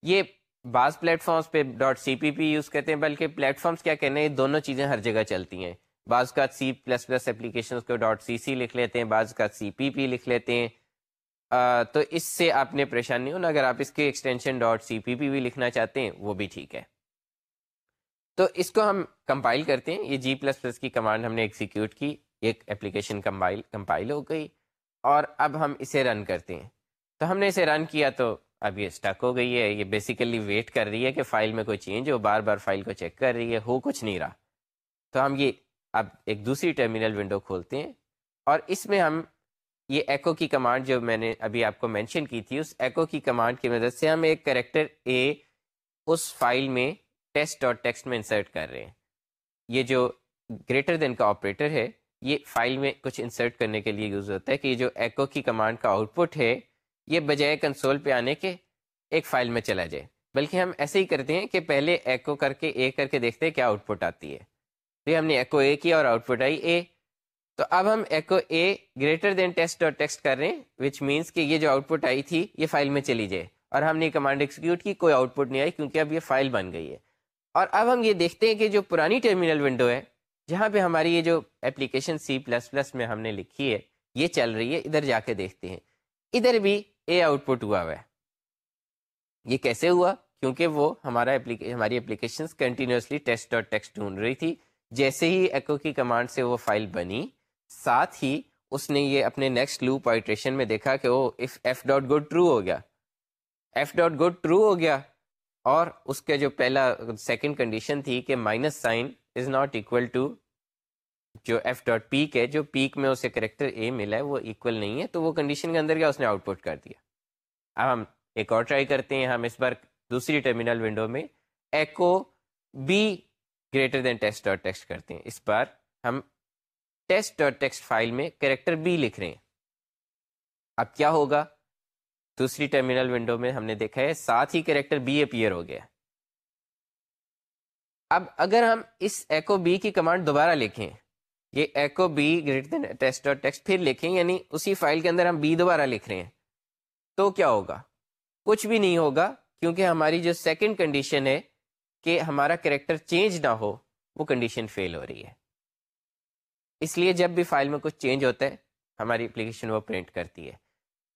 یہ بعض پلیٹ فارمس پہ dot C P P use کرتے ہیں، بلکہ پلیٹ فارمس کیا کہنے ہیں، دونوں چیزیں ہر جگہ چلتی ہیں۔ بعض کا سی پلس پلس اپلیکیشن کو ڈاٹ سی سی لکھ لیتے ہیں، بعض کا سی پی پی لکھ لیتے ہیں۔ تو اس سے آپ نے پریشانی ہونا، اگر آپ اس کے ایکسٹینشن ڈاٹ سی پی پی بھی لکھنا چاہتے ہیں، وہ بھی ٹھیک ہے۔ تو اس کو ہم کمپائل کرتے ہیں۔ یہ جی پلس پلس کی کمانڈ ہم نے ایکسیکیوٹ کی، ایک اپلیکیشن کمپائل کمپائل ہو گئی۔ اور اب ہم اسے رن کرتے ہیں۔ تو ہم نے اسے رن کیا تو اب یہ اسٹک ہو گئی ہے، یہ بیسیکلی ویٹ کر رہی ہے کہ فائل میں کوئی چینج ہو، بار بار فائل کو چیک کر رہی ہے، ہو کچھ نہیں رہا۔ تو ہم یہ اب ایک دوسری ٹرمینل ونڈو کھولتے ہیں اور اس میں ہم یہ ایکو کی کمانڈ جو میں نے ابھی آپ کو مینشن کی تھی، اس ایکو کی کمانڈ کی مدد سے ہم ایک کریکٹر اے اس فائل میں ٹیسٹ اور ٹیکسٹ میں انسرٹ کر رہے ہیں۔ یہ جو گریٹر دین کا آپریٹر ہے، یہ فائل میں کچھ انسرٹ کرنے کے لیے یوز ہوتا ہے کہ یہ جو ایکو کی کمانڈ کا آؤٹ پٹ ہے یہ بجائے کنسول پہ آنے کے ایک فائل میں چلا جائے۔ بلکہ ہم ایسے ہی کرتے ہیں کہ پہلے ایکو کر کے اے کر کے دیکھتے ہیں کیا آؤٹ پٹ آتی ہے۔ تو ہم نے ایکو اے کیا اور آؤٹ پٹ آئی اے تو اب ہم echo A greater than test اور ٹیکسٹ کر رہے ہیں وچ مینس کہ یہ جو آؤٹ پٹ آئی تھی، یہ فائل میں چلی جائے۔ اور ہم نے کمانڈ ایکسیکیوٹ کی، کوئی آؤٹ پٹ نہیں آئی کیونکہ اب یہ فائل بن گئی ہے۔ اور اب ہم یہ دیکھتے ہیں کہ جو پرانی ٹرمینل ونڈو ہے، جہاں پہ ہماری یہ جو اپلیکیشن سی پلس پلس میں ہم نے لکھی ہے، یہ چل رہی ہے، ادھر جا کے دیکھتے ہیں۔ ادھر بھی اے آؤٹ پٹ ہوا ہوا ہے۔ یہ کیسے ہوا؟ کیونکہ وہ ہمارا ہماری اپلیکیشن کنٹینیوسلی ٹیسٹ اور ٹیکسٹ ڈھونڈ رہی تھی۔ جیسے ہی ایکو کی کمانڈ سے وہ فائل بنی، ساتھ ہی اس نے یہ اپنے نیکسٹ لوپ آئٹریشن میں دیکھا کہ وہ ایف ڈاٹ گو ٹرو ہو گیا۔ ایف ڈاٹ گڈ ٹرو ہو گیا۔ اور اس کا جو پہلا سیکنڈ کنڈیشن تھی کہ minus sign is not equal to جو ایف ڈاٹ پیک ہے، جو پیک میں اسے کریکٹر اے ملا ہے، وہ اکول نہیں ہے، تو وہ کنڈیشن کے اندر کیا اس نے آؤٹ پٹ کر دیا؟ اب ہم ایک اور ٹرائی کرتے ہیں، ہم اس بار دوسری ٹرمینل ونڈو میں echo B greater than test dot text کرتے ہیں۔ اس بار ہم ٹیسٹ ڈاٹ ٹیکسٹ فائل میں کریکٹر بی لکھ رہے ہیں۔ اب کیا ہوگا؟ دوسری ٹرمینل ونڈو میں ہم نے دیکھا ہے، ساتھ ہی کریکٹر بی اپیئر ہو گیا۔ اب اگر ہم اس ایکو بی کی کمانڈ دوبارہ لکھیں یہ echo B greater than test dot text پھر لکھیں یعنی اسی فائل کے اندر ہم بی دوبارہ لکھ رہے ہیں۔ تو کیا ہوگا؟ کچھ بھی نہیں ہوگا، کیونکہ ہماری جو سیکنڈ کنڈیشن ہے کہ ہمارا کریکٹر چینج نہ ہو، وہ کنڈیشن فیل ہو رہی ہے۔ اس لیے جب بھی فائل میں کچھ چینج ہوتا ہے، ہماری اپلیکیشن وہ پرنٹ کرتی ہے۔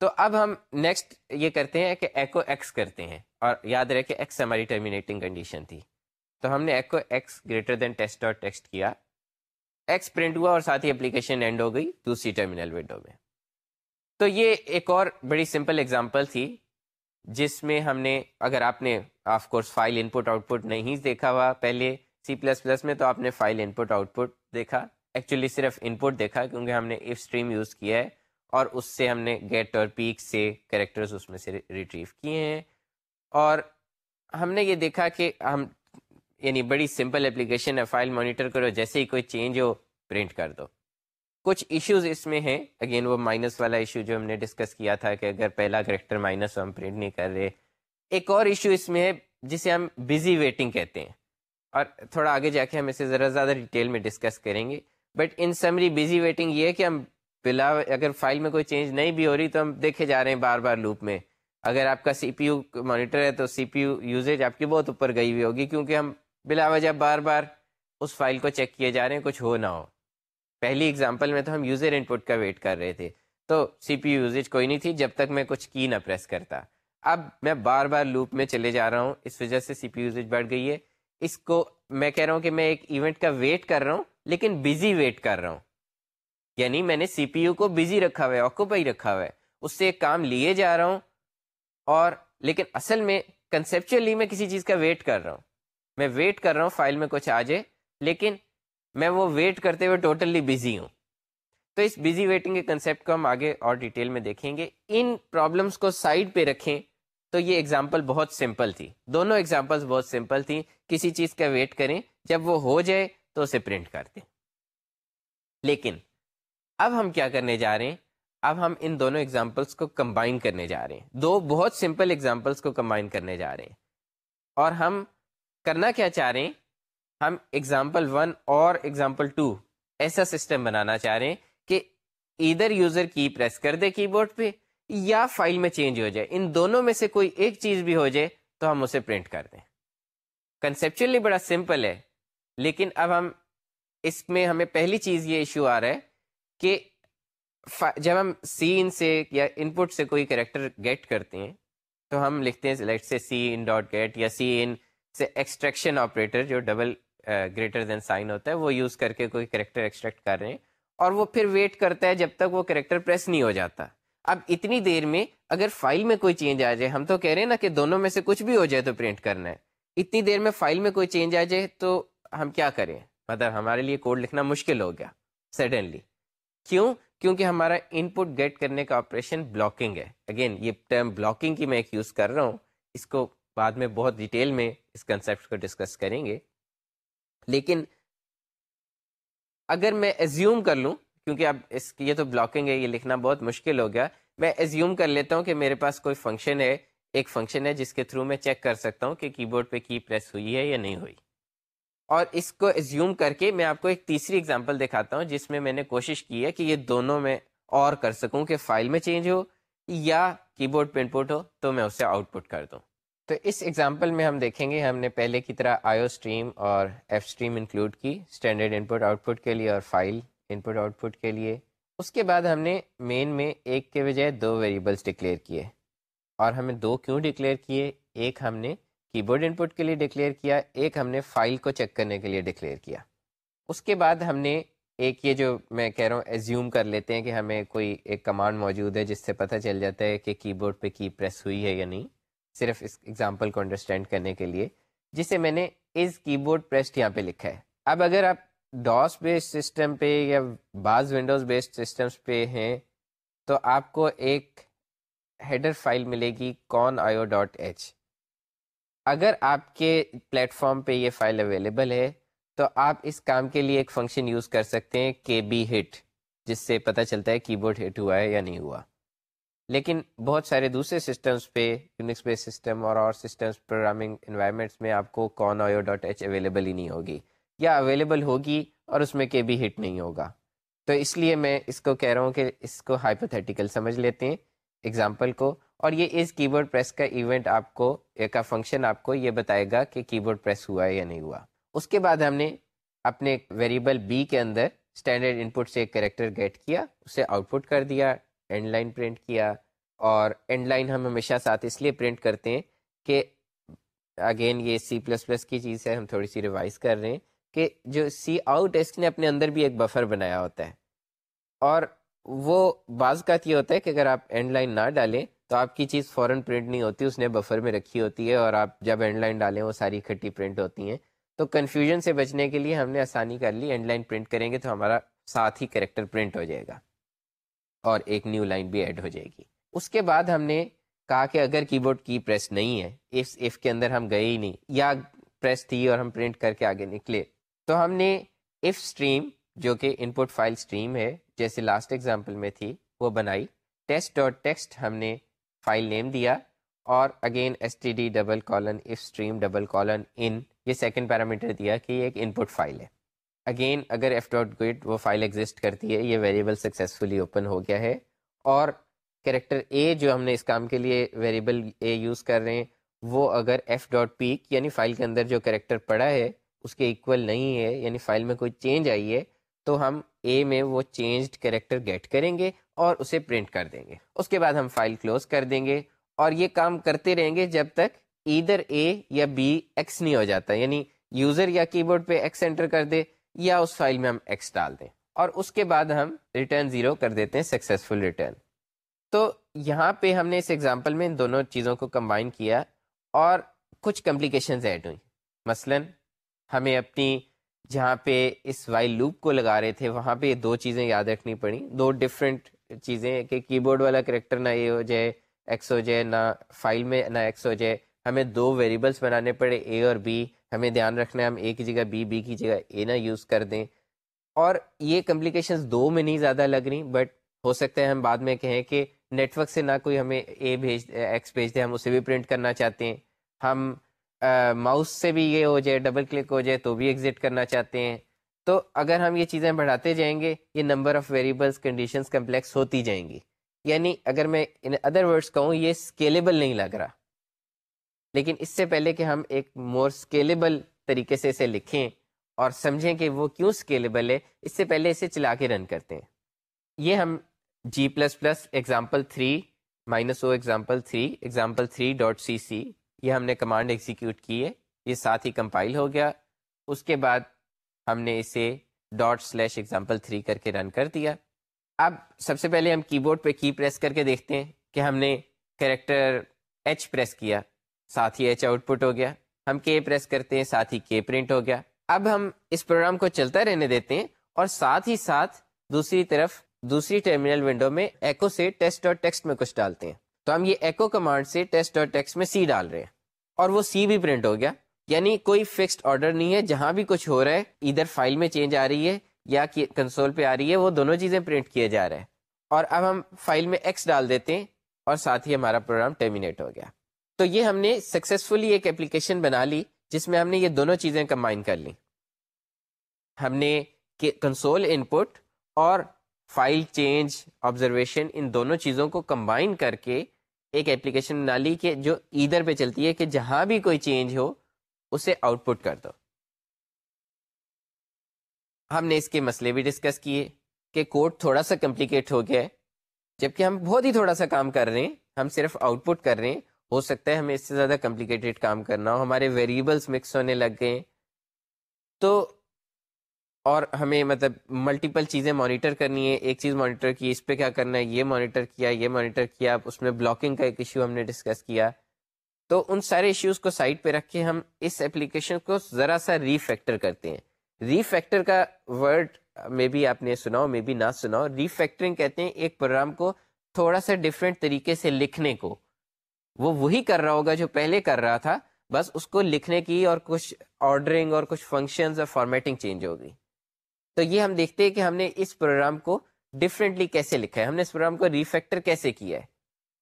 تو اب ہم نیکسٹ یہ کرتے ہیں کہ ایکو ایکس کرتے ہیں، اور یاد رہے کہ ایکس ہماری ٹرمینیٹنگ کنڈیشن تھی۔ تو ہم نے echo X greater than test اور ٹیکسٹ کیا۔ ایکس پرنٹ ہوا اور ساتھ ہی اپلیکیشن اینڈ ہو گئی دوسری ٹرمینل ونڈو میں۔ تو یہ ایک اور بڑی سمپل اگزامپل تھی، جس میں ہم نے، اگر آپ نے of course file input output نہیں دیکھا ہوا پہلے سی پلس پلس میں، تو آپ نے file input out put دیکھا۔ ایکچولی صرف ان پٹ دیکھا کیونکہ ہم نے ایف اسٹریم یوز کیا ہے اور اس سے ہم نے گیٹ اور پیک سے کریکٹرز اس میں سے ریٹریو کیے ہیں۔ اور ہم نے یہ دیکھا کہ ہم یعنی بڑی سمپل اپلیکیشن ہے فائل مانیٹر کرو، جیسے ہی کوئی چینج ہو پرنٹ کر دو۔ کچھ ایشوز اس میں ہیں۔ اگین وہ مائنس والا ایشو جو ہم نے ڈسکس کیا تھا کہ اگر پہلا کریکٹر مائنس ہم پرنٹ نہیں کر رہے۔ ایک اور ایشو اس میں ہے، جسے ہم بزی ویٹنگ کہتے ہیں۔ اور تھوڑا آگے جا کے ہم اسے ذرا زیادہ ڈیٹیل میں ڈسکس کریں گے۔ But in summary busy waiting یہ ہے کہ ہم بلا، اگر فائل میں کوئی چینج نہیں بھی ہو رہی تو ہم دیکھے جا رہے ہیں بار بار لوپ میں۔ اگر آپ کا سی پی یو مانیٹر ہے تو سی پی یو یوزیج آپ کی بہت اوپر گئی ہوئی ہوگی کیونکہ ہم بلا وجہ بار بار اس فائل کو چیک کیے جا رہے ہیں کچھ ہو نہ ہو۔ پہلی ایگزامپل میں تو ہم یوزر ان پٹ کا ویٹ کر رہے تھے، تو سی پی یو یوزیج کوئی نہیں تھی جب تک میں کچھ کی نہ پریس کرتا۔ اب میں بار بار لوپ میں چلے جا رہا ہوں، اس وجہ سے سی پی یوزیج بڑھ گئی ہے۔ اس کو میں کہہ رہا ہوں کہ میں ایک ایونٹ کا ویٹ کر رہا ہوں، لیکن بزی ویٹ کر رہا ہوں۔ یعنی میں نے سی پی یو کو بزی رکھا ہوا ہے آکوپائی رکھا ہوا ہے۔ اس سے ایک کام لیے جا رہا ہوں اور لیکن اصل میں کنسیپچلی میں کسی چیز کا ویٹ کر رہا ہوں۔ میں ویٹ کر رہا ہوں فائل میں کچھ آ جائے لیکن میں وہ ویٹ کرتے ہوئے ٹوٹلی بزی ہوں۔ تو اس بزی ویٹنگ کے کنسیپٹ کو ہم آگے اور ڈیٹیل میں دیکھیں گے۔ ان پرابلمس کو سائڈ پہ رکھیں تو یہ ایگزامپل بہت سمپل تھی۔ دونوں ایگزامپلس بہت سمپل تھیں۔ کسی چیز کا ویٹ کریں، جب وہ ہو جائے تو اسے پرنٹ کر دیں۔ لیکن اب ہم کیا کرنے جا رہے ہیں؟ اب ہم ان دونوں ایگزامپلس کو کمبائن کرنے جا رہے ہیں۔ دو بہت سمپل ایگزامپلس کو کمبائن کرنے جا رہے ہیں۔ اور ہم کرنا کیا چاہ رہے ہیں؟ ہم ایگزامپل ون اور ایگزامپل ٹو ایسا سسٹم بنانا چاہ رہے ہیں کہ ادھر یوزر کی پریس کر دے کی بورڈ پہ یا فائل میں چینج ہو جائے۔ ان دونوں میں سے کوئی ایک چیز بھی ہو جائے تو ہم اسے پرنٹ کر دیں۔ کنسپچلی بڑا سمپل ہے، لیکن اب ہم اس میں ہمیں پہلی چیز یہ ایشو آ رہا ہے کہ جب ہم سی ان سے یا ان پٹ سے کوئی کریکٹر گیٹ کرتے ہیں تو ہم لکھتے ہیں سے سی ان ڈاٹ گیٹ یا سی ان سے ایکسٹریکشن آپریٹر جو ڈبل گریٹر دین سائن ہوتا ہے وہ یوز کر کے کوئی کریکٹر ایکسٹریکٹ کر رہے ہیں اور وہ پھر ویٹ کرتا ہے جب تک وہ کریکٹر پریس نہیں ہو جاتا۔ اب اتنی دیر میں اگر فائل میں کوئی چینج آ جائے، ہم تو کہہ رہے ہیں نا کہ دونوں میں سے کچھ بھی ہو جائے تو پرنٹ کرنا ہے۔ اتنی دیر میں فائل میں کوئی چینج آ جائے تو ہم کیا کریں؟ مطلب ہمارے لیے کوڈ لکھنا مشکل ہو گیا۔ سڈنلی کیوں؟ کیونکہ ہمارا ان پٹ گیٹ کرنے کا آپریشن بلاکنگ ہے۔ اگین یہ ٹرم بلاکنگ کی میں ایک یوز کر رہا ہوں۔ اس کو بعد میں بہت ڈیٹیل میں اس کنسیپٹ کو ڈسکس کریں گے۔ لیکن اگر میں ایزیوم کر لوں، کیونکہ اب اس یہ تو بلاکنگ ہے، یہ لکھنا بہت مشکل ہو گیا۔ میں ایزیوم کر لیتا ہوں کہ میرے پاس کوئی فنکشن ہے، ایک فنکشن ہے جس کے تھرو میں چیک کر سکتا ہوں کہ کی بورڈ پہ کی پریس ہوئی ہے یا نہیں ہوئی۔ اور اس کو ایزیوم کر کے میں آپ کو ایک تیسری اگزامپل دکھاتا ہوں، جس میں میں نے کوشش کی ہے کہ یہ دونوں میں اور کر سکوں کہ فائل میں چینج ہو یا کی بورڈ پہ انپٹ ہو، تو میں اسے آؤٹ پٹ کر دوں۔ تو اس ایگزامپل میں ہم دیکھیں گے ہم نے پہلے کی طرح آئی او اسٹریم اور ایف اسٹریم انکلوڈ کی standard input output کے لیے اور file input output کے لیے۔ اس کے بعد ہم نے مین میں ایک کے بجائے دو ویریبلس ڈکلیئر کیے۔ اور ہمیں دو کیوں ڈکلیئر کیے؟ ایک ہم نے کی بورڈ ان پٹ کے لیے ڈکلیئر کیا، ایک ہم نے فائل کو چیک کرنے کے لیے ڈکلیئر کیا۔ اس کے بعد ہم نے ایک یہ جو میں کہہ رہا ہوں ایزیوم کر لیتے ہیں کہ ہمیں کوئی ایک کمانڈ موجود ہے جس سے پتہ چل جاتا ہے کہ کی بورڈ پہ کی پریس ہوئی ہے یا نہیں۔ صرف اس ایگزامپل کو انڈرسٹینڈ کرنے کے لیے، جسے میں نے از کی بورڈ پریسٹ یہاں پہ لکھا ہے۔ اب اگر آپ ڈاس بیسڈ سسٹم پہ یا بعض ونڈوز بیسڈ سسٹمس پہ ہیں، تو آپ کو ایک ہیڈر فائل ملے گی کون آئیو ڈاٹ ایچ اگر آپ کے پلیٹ فارم پہ یہ فائل اویلیبل ہے، تو آپ اس کام کے لیے ایک فنکشن یوز کر سکتے ہیں کے بی ہٹ جس سے پتہ چلتا ہے کی بورڈ ہٹ ہوا ہے یا نہیں ہوا۔ لیکن بہت سارے دوسرے سسٹمس پہ یونکس بیس سسٹم اور اور سسٹمس پروگرامنگ انوائرمنٹس میں آپ کو conio dot H available ہی نہیں ہوگی۔ یا اویلیبل ہوگی اور اس میں کے بی ہٹ نہیں ہوگا۔ تو اس لیے میں اس کو کہہ رہا ہوں کہ اس کو ہائپوتھیٹیکل سمجھ لیتے ہیں ایگزامپل کو۔ اور یہ اس کی بورڈ پریس کا ایونٹ آپ کو کا فنکشن آپ کو یہ بتائے گا کہ کی بورڈ پریس ہوا ہے یا نہیں ہوا۔ اس کے بعد ہم نے اپنے ویریبل بی کے اندر اسٹینڈرڈ ان پٹ سے ایک کریکٹر گیٹ کیا، اسے آؤٹ پٹ کر دیا۔ اینڈ لائن پرنٹ کیا اور اینڈ لائن ہم ہمیشہ ساتھ اس لیے پرنٹ کرتے ہیں کہ اگین یہ سی پلس پلس کی چیز ہے، ہم تھوڑی سی ریوائز کر رہے ہیں کہ جو سی آؤٹ ہے اس نے اپنے اندر بھی ایک بفر بنایا ہوتا ہے۔ اور وہ بعض کا یہ ہوتا ہے کہ اگر آپ اینڈ لائن نہ ڈالیں تو آپ کی چیز فوراً پرنٹ نہیں ہوتی، اس نے بفر میں رکھی ہوتی ہے اور آپ جب اینڈ لائن ڈالیں وہ ساری اکٹھی پرنٹ ہوتی ہیں۔ تو کنفیوژن سے بچنے کے لیے ہم نے آسانی کر لی اینڈ لائن پرنٹ کریں گے تو ہمارا ساتھ ہی کریکٹر پرنٹ ہو جائے گا۔ اور ایک نیو لائن بھی ایڈ ہو جائے گی۔ اس کے بعد ہم نے کہا کہ اگر کی بورڈ کی پریس نہیں ہے، اس ایف کے اندر ہم گئے ہی نہیں، یا پریس تھی اور ہم پرنٹ کر کے آگے نکلے، تو ہم نے ایف اسٹریم جو کہ ان پٹ فائل اسٹریم ہے، جیسے لاسٹ ایگزامپل میں تھی، وہ بنائی۔ ٹیسٹ ڈاٹ ٹیکسٹ ہم نے فائل نیم دیا، اور again S T D double colon F stream double colon in یہ سیکنڈ پیرامیٹر دیا کہ یہ ایک ان پٹ فائل ہے۔ اگین اگر ایف ڈاٹ گیٹ وہ فائل ایگزسٹ کرتی ہے، یہ ویریبل سکسیزفلی اوپن ہو گیا ہے۔ اور کریکٹر اے جو ہم نے اس کام کے لیے ویریبل اے یوز کر رہے ہیں، وہ اگر ایف ڈاٹ پیک یعنی فائل کے اندر جو کریکٹر پڑا ہے، اس کے ایکول نہیں ہے یعنی فائل میں کوئی چینج آئی ہے، تو ہم اے میں وہ چینجڈ کریکٹر گیٹ کریں گے اور اسے پرنٹ کر دیں گے۔ اس کے بعد ہم فائل کلوز کر دیں گے اور یہ کام کرتے رہیں گے جب تک ادھر اے یا بی ایکس نہیں ہو جاتا یعنی یوزر یا کی بورڈ پہ ایکس انٹر کر دے۔ یا اس فائل میں ہم ایکس ڈال دیں اور اس کے بعد ہم ریٹرن زیرو کر دیتے ہیں سکسیزفل ریٹرن تو یہاں پہ ہم نے اس ایگزامپل میں ان دونوں چیزوں کو کمبائن کیا اور کچھ کمپلیکیشنز ایڈ ہوئیں. مثلا ہمیں اپنی جہاں پہ اس وائل لوپ کو لگا رہے تھے، وہاں پہ یہ دو چیزیں یاد رکھنی پڑی دو ڈفرینٹ چیزیں کہ کی بورڈ والا کریکٹر نہ یہ ہو جائے ایکس ہو جائے، نہ فائل میں نہ ایکس ہو جائے. ہمیں دو ویریبلس بنانے پڑے اے اور بی ہمیں دھیان رکھنا ہے، ہم اے کی جگہ بی بی کی جگہ اے نہ یوز کر دیں۔ اور یہ کمپلیکیشنز دو میں نہیں زیادہ لگ رہی بٹ ہو سکتا ہے ہم بعد میں کہیں کہ نیٹ ورک سے نہ کوئی ہمیں اے بھیج ایکس بھیج دے، ہم اسے بھی پرنٹ کرنا چاہتے ہیں۔ ہم ماؤس سے بھی یہ ہو جائے ڈبل کلک ہو جائے تو بھی ایگزٹ کرنا چاہتے ہیں۔ تو اگر ہم یہ چیزیں بڑھاتے جائیں گے، یہ number of variables conditions complex ہوتی جائیں گی۔ یعنی اگر میں ان ادر ورڈس کہوں، یہ اسکیلیبل نہیں لگ رہا۔ لیکن اس سے پہلے کہ ہم ایک مور اسکیلیبل طریقے سے اسے لکھیں اور سمجھیں کہ وہ کیوں اسکیلیبل ہے، اس سے پہلے اسے چلا کے رن کرتے ہیں۔ یہ ہم G plus plus example three minus O example three example three dot C C یہ ہم نے کمانڈ ایگزیکیوٹ کی ہے، یہ ساتھ ہی کمپائل ہو گیا۔ اس کے بعد ہم نے اسے ڈاٹ سلیش ایگزامپل تھری کر کے رن کر دیا۔ اب سب سے پہلے ہم کی بورڈ پہ کی پریس کر کے دیکھتے ہیں کہ ہم نے کریکٹر ایچ پریس کیا۔ ساتھ ہی ایچ آؤٹ پٹ ہو گیا۔ ہم کے پریس کرتے ہیں، ساتھ ہی کے پرنٹ ہو گیا۔ اب ہم اس پروگرام کو چلتا رہنے دیتے ہیں اور ساتھ ہی ساتھ دوسری طرف دوسری ٹرمینل ونڈو میں ایکو سے ٹیسٹ اور ٹیکسٹ میں کچھ ڈالتے ہیں۔ تو ہم یہ ایکو کمانڈ سے ٹیسٹ اور ٹیکسٹ میں سی ڈال رہے ہیں اور وہ سی بھی پرنٹ ہو گیا۔ یعنی کوئی فکسڈ آرڈر نہیں ہے، جہاں بھی کچھ ہو رہا ہے، ادھر فائل میں چینج آ رہی ہے یا کنسول پہ آ رہی ہے، وہ دونوں چیزیں پرنٹ کیے جا رہے ہیں۔ اور اب ہم فائل میں ایکس ڈال دیتے ہیں اور ساتھ ہی ہمارا پروگرام ٹرمینیٹ ہو گیا۔ تو یہ ہم نے سکسیزفلی ایک اپلیکیشن بنا لی جس میں ہم نے یہ دونوں چیزیں کمبائن کر لی ہم نے کنسول ان پٹ اور فائل چینج آبزرویشن ان دونوں چیزوں کو کمبائن کر کے ایک اپلیکیشن بنا لی کہ جو ادھر پہ چلتی ہے کہ جہاں بھی کوئی چینج ہو، اسے آؤٹ پٹ کر دو۔ ہم نے اس کے مسئلے بھی ڈسکس کیے کہ کوڈ تھوڑا سا کمپلیکیٹ ہو گیا ہے، جبکہ ہم بہت ہی تھوڑا سا کام کر رہے ہیں۔ ہم صرف آؤٹ پٹ کر رہے ہیں۔ ہو سکتا ہے ہمیں اس سے زیادہ کمپلیکیٹڈ کام کرنا ہو، ہمارے ویریبلس مکس ہونے لگ گئے تو، اور ہمیں مطلب ملٹیپل چیزیں مانیٹر کرنی ہے ایک چیز مانیٹر کی، اس پہ کیا کرنا ہے؟ یہ مانیٹر کیا، یہ مانیٹر کیا اس میں بلاکنگ کا ایک ایشو ہم نے ڈسکس کیا۔ تو ان سارے ایشوز کو سائڈ پہ رکھ کے ہم اس اپلیکیشن کو ذرا سا ری فیکٹر کرتے ہیں۔ ری فیکٹر کا ورڈ میں بھی آپ نے سناؤ میں بھی نہ سناؤ ری فیکٹرنگ کہتے ہیں ایک پروگرام کو تھوڑا سا ڈفرینٹ طریقے سے لکھنے کو۔ وہ وہی کر رہا ہوگا جو پہلے کر رہا تھا، بس اس کو لکھنے کی اور کچھ آرڈرنگ اور کچھ فنکشنز اور فارمیٹنگ چینج ہوگی۔ تو یہ ہم دیکھتے ہیں کہ ہم نے اس پروگرام کو ڈفرینٹلی کیسے لکھا ہے، ہم نے اس پروگرام کو ریفیکٹر کیسے کیا ہے۔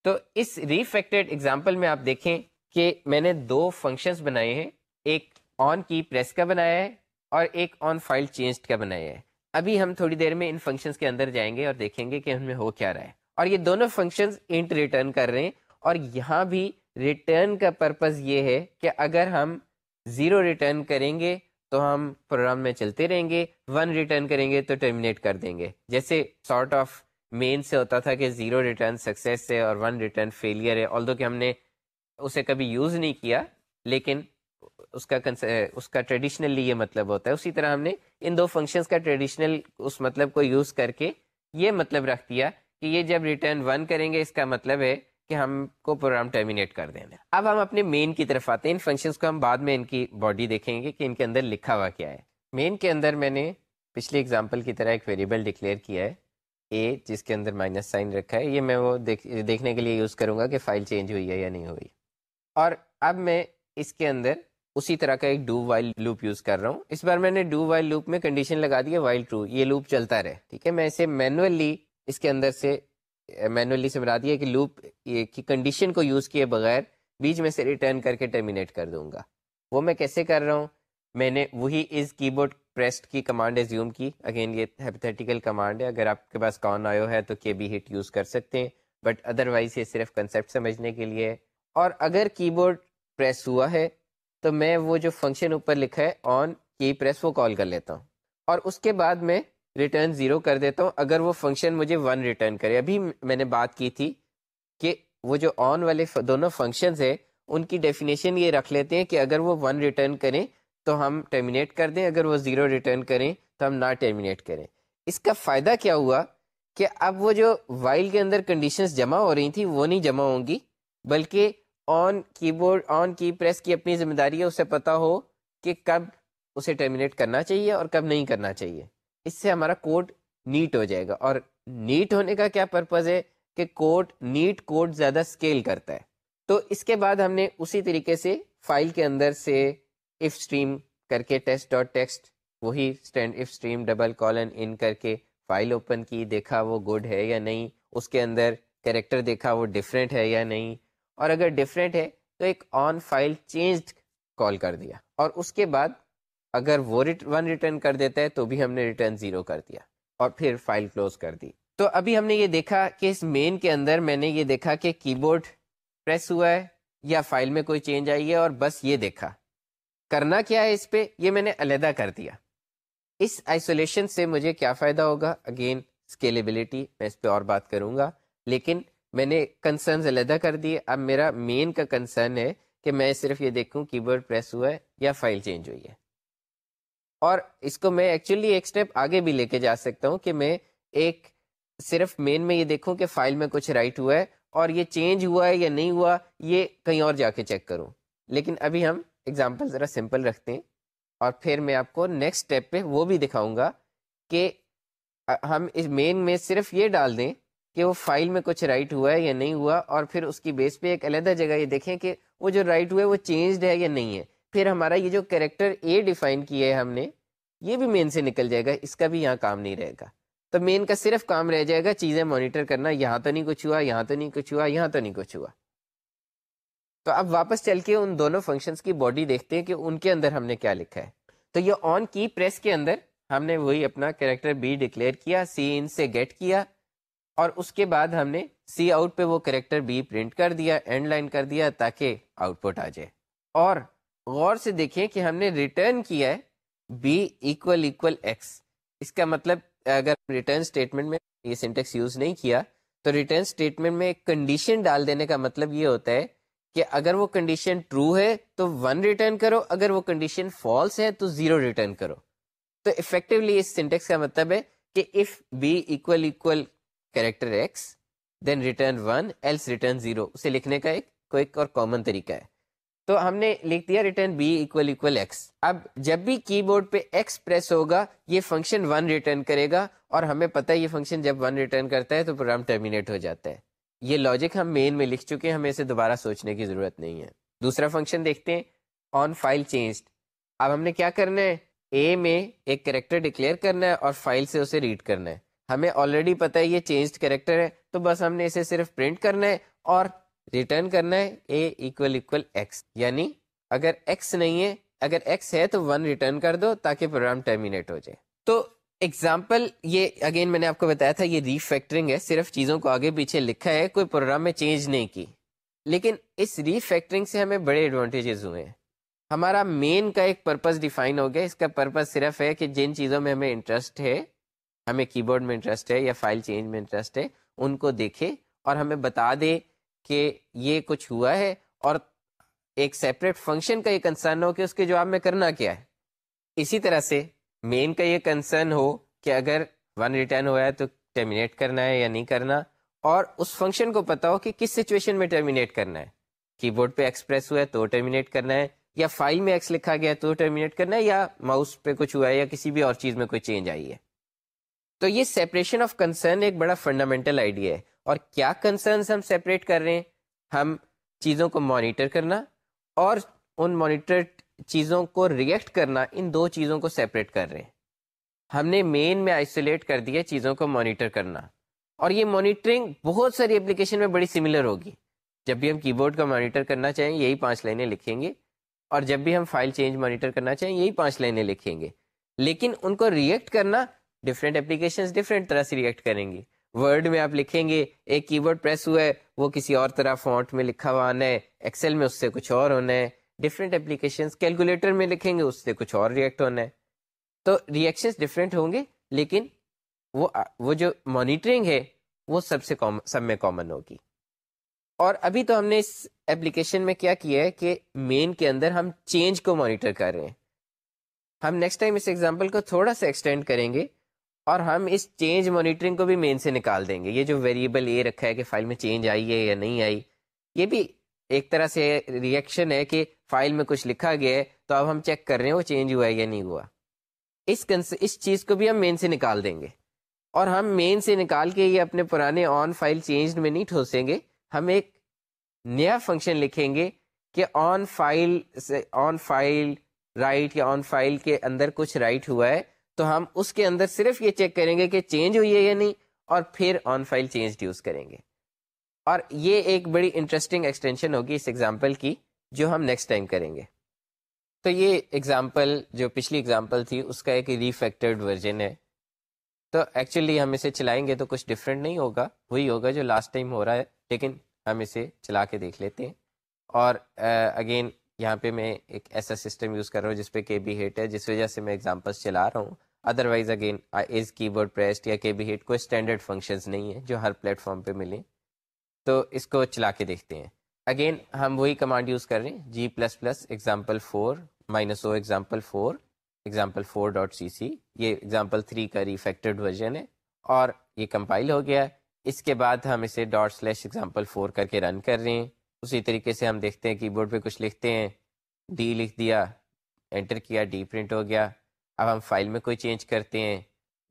تو اس ریفیکٹڈ ایگزامپل میں آپ دیکھیں کہ میں نے دو فنکشنز بنائے ہیں، ایک آن کی پریس کا بنایا ہے اور ایک آن فائل چینج کا بنایا ہے۔ ابھی ہم تھوڑی دیر میں ان فنکشنز کے اندر جائیں گے اور دیکھیں گے کہ ان میں ہو کیا رہا ہے۔ اور یہ دونوں فنکشنز انٹ ریٹرن کر رہے ہیں۔ اور یہاں بھی ریٹرن کا پرپز یہ ہے کہ اگر ہم زیرو ریٹرن کریں گے تو ہم پروگرام میں چلتے رہیں گے ون ریٹرن کریں گے تو ٹرمینیٹ کر دیں گے۔ جیسے سارٹ آف مین سے ہوتا تھا کہ زیرو ریٹرن سکسیس سے اور ون ریٹرن فیلئر ہے آل دو کہ ہم نے اسے کبھی یوز نہیں کیا، لیکن اس کا اس کا ٹریڈیشنلی یہ مطلب ہوتا ہے۔ اسی طرح ہم نے ان دو فنکشنز کا ٹریڈیشنل اس مطلب کو یوز کر کے یہ مطلب رکھ دیا کہ یہ جب ریٹرن ون کریں گے، اس کا مطلب ہے کہ ہم کو پروگرام ٹرمینیٹ کر دیں اب ہم اپنے مین کی طرف آتے ہیں۔ ان فنکشنز کو ہم بعد میں ان کی باڈی دیکھیں گے کہ ان کے اندر لکھا ہوا کیا ہے۔ مین کے اندر میں نے پچھلی اگزامپل کی طرح ایک ویریبل ڈکلیئر کیا ہے۔ اے جس کے اندر مائنس سائن رکھا ہے، یہ میں وہ دیکھ، دیکھنے کے لیے یوز کروں گا کہ فائل چینج ہوئی ہے یا نہیں ہوئی۔ اور اب میں اس کے اندر اسی طرح کا ایک ڈو وائل لوپ یوز کر رہا ہوں۔ اس بار میں نے ڈو وائل لوپ میں کنڈیشن لگا دی وائل ٹرو یہ لوپ چلتا رہے۔ ٹھیک ہے، میں اسے مینولی اس کے اندر سے مینولی سے بنا دیا کہ لوپ کی کنڈیشن کو یوز کیے بغیر بیچ میں سے ریٹرن کر کے ٹرمینیٹ کر دوں گا۔ وہ میں کیسے کر رہا ہوں؟ میں نے وہی از کی بورڈ پریسٹ کی کمانڈ ایزیوم کی۔ اگین یہ ہیپیتھیٹیکل کمانڈ ہے۔ اگر آپ کے پاس کون آئیو ہے تو کے بی ہٹ یوز کر سکتے ہیں۔ بٹ ادر وائز یہ صرف کنسیپٹ سمجھنے کے لیے اور اگر کی بورڈ پریس ہوا ہے تو میں وہ جو فنکشن اوپر لکھا ہے آن کی پریس وہ کال کر لیتا ہوں۔ اور اس کے بعد میں ریٹرن زیرو کر دیتا ہوں، اگر وہ فنکشن مجھے ون ریٹرن کرے۔ ابھی میں نے بات کی تھی کہ وہ جو آن والے دونوں فنکشنز ہیں، ان کی ڈیفینیشن یہ رکھ لیتے ہیں کہ اگر وہ ون ریٹرن کریں تو ہم ٹرمینیٹ کر دیں، اگر وہ زیرو ریٹرن کریں تو ہم نہ ٹرمینیٹ کریں۔ اس کا فائدہ کیا ہوا کہ اب وہ جو وائل کے اندر کنڈیشنز جمع ہو رہی تھیں وہ نہیں جمع ہوں گی، بلکہ آن کی بورڈ آن کی پریس کی اپنی ذمہ داری ہے، اسے پتا ہو کہ کب اسے ٹرمینیٹ کرنا چاہیے اور کب نہیں کرنا چاہیے۔ اس سے ہمارا کوڈ نیٹ ہو جائے گا۔ اور نیٹ ہونے کا کیا پرپز ہے کہ کوڈ نیٹ کوڈ زیادہ اسکیل کرتا ہے۔ تو اس کے بعد ہم نے اسی طریقے سے فائل کے اندر سے اف اسٹریم کر کے ٹیسٹ ڈاٹ ٹیکسٹ وہی stand F stream double colon in کر کے فائل اوپن کی، دیکھا وہ گڈ ہے یا نہیں۔ اس کے اندر کریکٹر دیکھا وہ ڈفرینٹ ہے یا نہیں۔ اور اگر ڈفرینٹ ہے تو ایک آن فائل چینج کال کر دیا۔ اور اس کے بعد اگر وہ ون ریٹرن کر دیتا ہے تو بھی ہم نے ریٹرن زیرو کر دیا اور پھر فائل کلوز کر دی۔ تو ابھی ہم نے یہ دیکھا کہ اس مین کے اندر میں نے یہ دیکھا کہ کی بورڈ پریس ہوا ہے یا فائل میں کوئی چینج آئی ہے اور بس یہ دیکھا۔ کرنا کیا ہے اس پہ؟ یہ میں نے علیحدہ کر دیا۔ اس آئسولیشن سے مجھے کیا فائدہ ہوگا؟ اگین اسکیلیبلٹی میں اس پہ اور بات کروں گا۔ لیکن میں نے کنسرنز علیحدہ کر دیے۔ اب میرا مین کا کنسرن ہے کہ میں صرف یہ دیکھوں کی بورڈ پریس ہوا ہے یا فائل چینج ہوئی ہے۔ اور اس کو میں ایکچولی ایک اسٹیپ آگے بھی لے کے جا سکتا ہوں کہ میں ایک صرف مین میں یہ دیکھوں کہ فائل میں کچھ رائٹ ہوا ہے اور یہ چینج ہوا ہے یا نہیں ہوا، یہ کہیں اور جا کے چیک کروں۔ لیکن ابھی ہم اگزامپل ذرا سمپل رکھتے ہیں اور پھر میں آپ کو نیکسٹ اسٹیپ پہ وہ بھی دکھاؤں گا کہ ہم اس مین میں صرف یہ ڈال دیں کہ وہ فائل میں کچھ رائٹ ہوا ہے یا نہیں ہوا اور پھر اس کی بیس پہ ایک علیحدہ جگہ یہ دیکھیں کہ وہ جو رائٹ ہوا ہے وہ چینجڈ ہے یا نہیں ہے۔ پھر ہمارا یہ جو کریکٹر اے ڈیفائن کیا ہے ہم نے، یہ بھی مین سے نکل جائے گا، اس کا بھی یہاں کام نہیں رہے گا۔ تو مین کا صرف کام رہ جائے گا چیزیں مانیٹر کرنا، یہاں تو نہیں کچھ ہوا، یہاں تو نہیں کچھ ہوا، یہاں تو نہیں کچھ ہوا۔ تو اب واپس چل کے ان دونوں فنکشنز کی باڈی دیکھتے ہیں کہ ان کے اندر ہم نے کیا لکھا ہے۔ تو یہ آن کی پریس کے اندر ہم نے وہی اپنا کریکٹر بی ڈکلیئر کیا سی ان سے گیٹ کیا۔ اور اس کے بعد ہم نے سی آؤٹ پہ وہ کریکٹر بی پرنٹ کر دیا اینڈ لائن کر دیا تاکہ آؤٹ پٹ آ جائے۔ اور غور سے دیکھیں کہ ہم نے ریٹرن کیا ہے بی ایکول ایکول ایکس اس کا مطلب اگر ریٹرن اسٹیٹمنٹ میں یہ سینٹیکس یوز نہیں کیا، تو ریٹرن اسٹیٹمنٹ میں ایک کنڈیشن ڈال دینے کا مطلب یہ ہوتا ہے کہ اگر وہ کنڈیشن ٹرو ہے تو ون ریٹرن کرو، اگر وہ کنڈیشن فالس ہے تو زیرو ریٹرن کرو۔ تو افیکٹولی اس سینٹیکس کا مطلب ہے کہ if B equal equal character X then return one else return zero اسے لکھنے کا ایک کوئی اور کامن طریقہ ہے۔ تو ہم نے لکھ دیا return B equal equal X اب جب بھی کی بورڈ پہ ایکس پریس ہوگا، یہ فنکشن ون ریٹرن کرے گا، اور ہمیں پتا ہے یہ فنکشن جب ون ریٹرن کرتا ہے تو پروگرام ٹرمینیٹ ہو جاتا ہے۔ یہ لاجک ہم مین میں لکھ چکے ہیں، ہمیں اسے دوبارہ سوچنے کی ضرورت نہیں ہے۔ دوسرا فنکشن دیکھتے ہیں آن فائل چینج اب ہم نے کیا کرنا ہے؟ اے میں ایک کریکٹر ڈکلیئر کرنا ہے اور فائل سے اسے ریڈ کرنا ہے۔ ہمیں آلریڈی پتا ہے یہ چینج کریکٹر ہے، تو بس ہم نے اسے صرف پرنٹ کرنا ہے اور ریٹرن کرنا ہے اے اکول اکول ایکس یعنی اگر ایکس نہیں ہے، اگر ایکس ہے تو ون ریٹرن کر دو تاکہ پروگرام ٹرمینیٹ ہو جائے۔ تو ایگزامپل یہ اگین میں نے آپ کو بتایا تھا، یہ ریفیکٹرنگ ہے۔ صرف چیزوں کو آگے پیچھے لکھا ہے، کوئی پروگرام میں چینج نہیں کی۔ لیکن اس ریفیکٹرنگ سے ہمیں بڑے ایڈوانٹیجز ہوئے ہیں۔ ہمارا مین کا ایک پرپز ڈیفائن ہو گیا۔ اس کا پرپز صرف ہے کہ جن چیزوں میں ہمیں انٹرسٹ ہے، ہمیں کی بورڈ میں انٹرسٹ ہے یا فائل چینج میں انٹرسٹ ہے، ان کو دیکھے اور ہمیں بتا دے کہ یہ کچھ ہوا ہے اور ایک سیپریٹ فنکشن کا یہ کنسرن ہو کہ اس کے جواب میں کرنا کیا ہے۔ اسی طرح سے مین کا یہ کنسرن ہو کہ اگر ون ریٹرن ہوا ہے تو ٹرمینیٹ کرنا ہے یا نہیں کرنا، اور اس فنکشن کو پتا ہو کہ کس سچویشن میں ٹرمینیٹ کرنا ہے۔ کی بورڈ پہ ایکسپریس ہوا ہے تو ٹرمینیٹ کرنا ہے، یا فائل میں ایکس لکھا گیا تو ٹرمینیٹ کرنا ہے، یا ماؤس پہ کچھ ہوا ہے یا کسی بھی اور چیز میں کوئی چینج آئی ہے۔ تو یہ سیپریشن آف کنسرن ایک بڑا فنڈامنٹل آئیڈیا ہے۔ اور کیا کنسرنس ہم سیپریٹ کر رہے ہیں؟ ہم چیزوں کو مانیٹر کرنا اور ان مانیٹر چیزوں کو ریئیکٹ کرنا، ان دو چیزوں کو سیپریٹ کر رہے ہیں۔ ہم نے مین میں آئسولیٹ کر دیا چیزوں کو مانیٹر کرنا۔ اور یہ مانیٹرنگ بہت ساری اپلیکیشن میں بڑی سملر ہوگی۔ جب بھی ہم کی بورڈ کا مانیٹر کرنا چاہیں، یہی پانچ لائنیں لکھیں گے۔ اور جب بھی ہم فائل چینج مانیٹر کرنا چاہیں، یہی پانچ لائنیں لکھیں گے۔ لیکن ان کو ریئیکٹ کرنا ڈفرینٹ اپلیکیشن ڈفرینٹ طرح سے ریئیکٹ کریں گے۔ ورڈ میں آپ لکھیں گے، ایک کی بورڈ پریس ہوا ہے، وہ کسی اور طرح فونٹ میں لکھا ہوا آنا ہے ایکسل میں اس سے کچھ اور ہونا ہے ڈفرینٹ اپلیکیشن کیلکولیٹر میں لکھیں گے، اس سے کچھ اور ریئیکٹ ہونا ہے۔ تو ریئیکشن ڈفرینٹ ہوں گے، لیکن وہ وہ جو مانیٹرنگ ہے، وہ سب سے سب میں کامن ہوگی۔ اور ابھی تو ہم نے اس ایپلیکیشن میں کیا کیا ہے کہ مین کے اندر ہم چینج کو مانیٹر کر رہے ہیں۔ ہم نیکسٹ ٹائم اس ایگزامپل کو تھوڑا سا ایکسٹینڈ کریں گے۔ اور ہم اس چینج مانیٹرنگ کو بھی مین سے نکال دیں گے۔ یہ جو ویریبل اے رکھا ہے کہ فائل میں چینج آئی ہے یا نہیں آئی، یہ بھی ایک طرح سے ریئیکشن ہے کہ فائل میں کچھ لکھا گیا ہے تو اب ہم چیک کر رہے ہیں وہ چینج ہوا ہے یا نہیں ہوا۔ اس اس چیز کو بھی ہم مین سے نکال دیں گے۔ اور ہم مین سے نکال کے یہ اپنے پرانے آن فائل چینج میں نہیں ٹھوسیں گے۔ ہم ایک نیا فنکشن لکھیں گے کہ on file on file write یا آن فائل کے اندر کچھ رائٹ ہوا ہے۔ تو ہم اس کے اندر صرف یہ چیک کریں گے کہ چینج ہوئی ہے یا نہیں اور پھر آن فائل چینج یوز کریں گے۔ اور یہ ایک بڑی انٹرسٹنگ ایکسٹینشن ہوگی اس ایگزامپل کی جو ہم نیکسٹ ٹائم کریں گے۔ تو یہ ایگزامپل جو پچھلی ایگزامپل تھی، اس کا ایک ریفیکٹرڈ ورژن ہے۔ تو ایکچولی ہم اسے چلائیں گے تو کچھ ڈفرینٹ نہیں ہوگا، وہی ہوگا جو لاسٹ ٹائم ہو رہا ہے، لیکن ہم اسے چلا کے دیکھ لیتے ہیں۔ اور اگین یہاں پہ میں ایک ایسا سسٹم یوز کر رہا ہوں جس پہ کے بی ہیٹ ہے، جس وجہ سے میں ایگزامپلس چلا رہا ہوں۔ Other wise again is keyboard pressed یا کے بی ہیٹ کوئی اسٹینڈرڈ فنکشنز نہیں ہیں جو ہر پلیٹ فارم پہ ملیں۔ تو اس کو چلا کے دیکھتے ہیں۔ اگین ہم وہی کمانڈ یوز کر رہے ہیں۔ G plus plus example four minus O example four example four dot C C یہ ایگزامپل تھری کا ریفیکٹڈ ورژن ہے اور یہ کمپائل ہو گیا اس کے بعد ہم اسے ڈاٹ سلیش ایگزامپل فور کر کے رن کر رہے ہیں۔ اسی طریقے سے ہم دیکھتے ہیں کی بورڈ پہ کچھ لکھتے ہیں۔ ڈی لکھ دیا انٹر کیا ڈی پرنٹ ہو گیا۔ اب ہم فائل میں کوئی چینج کرتے ہیں،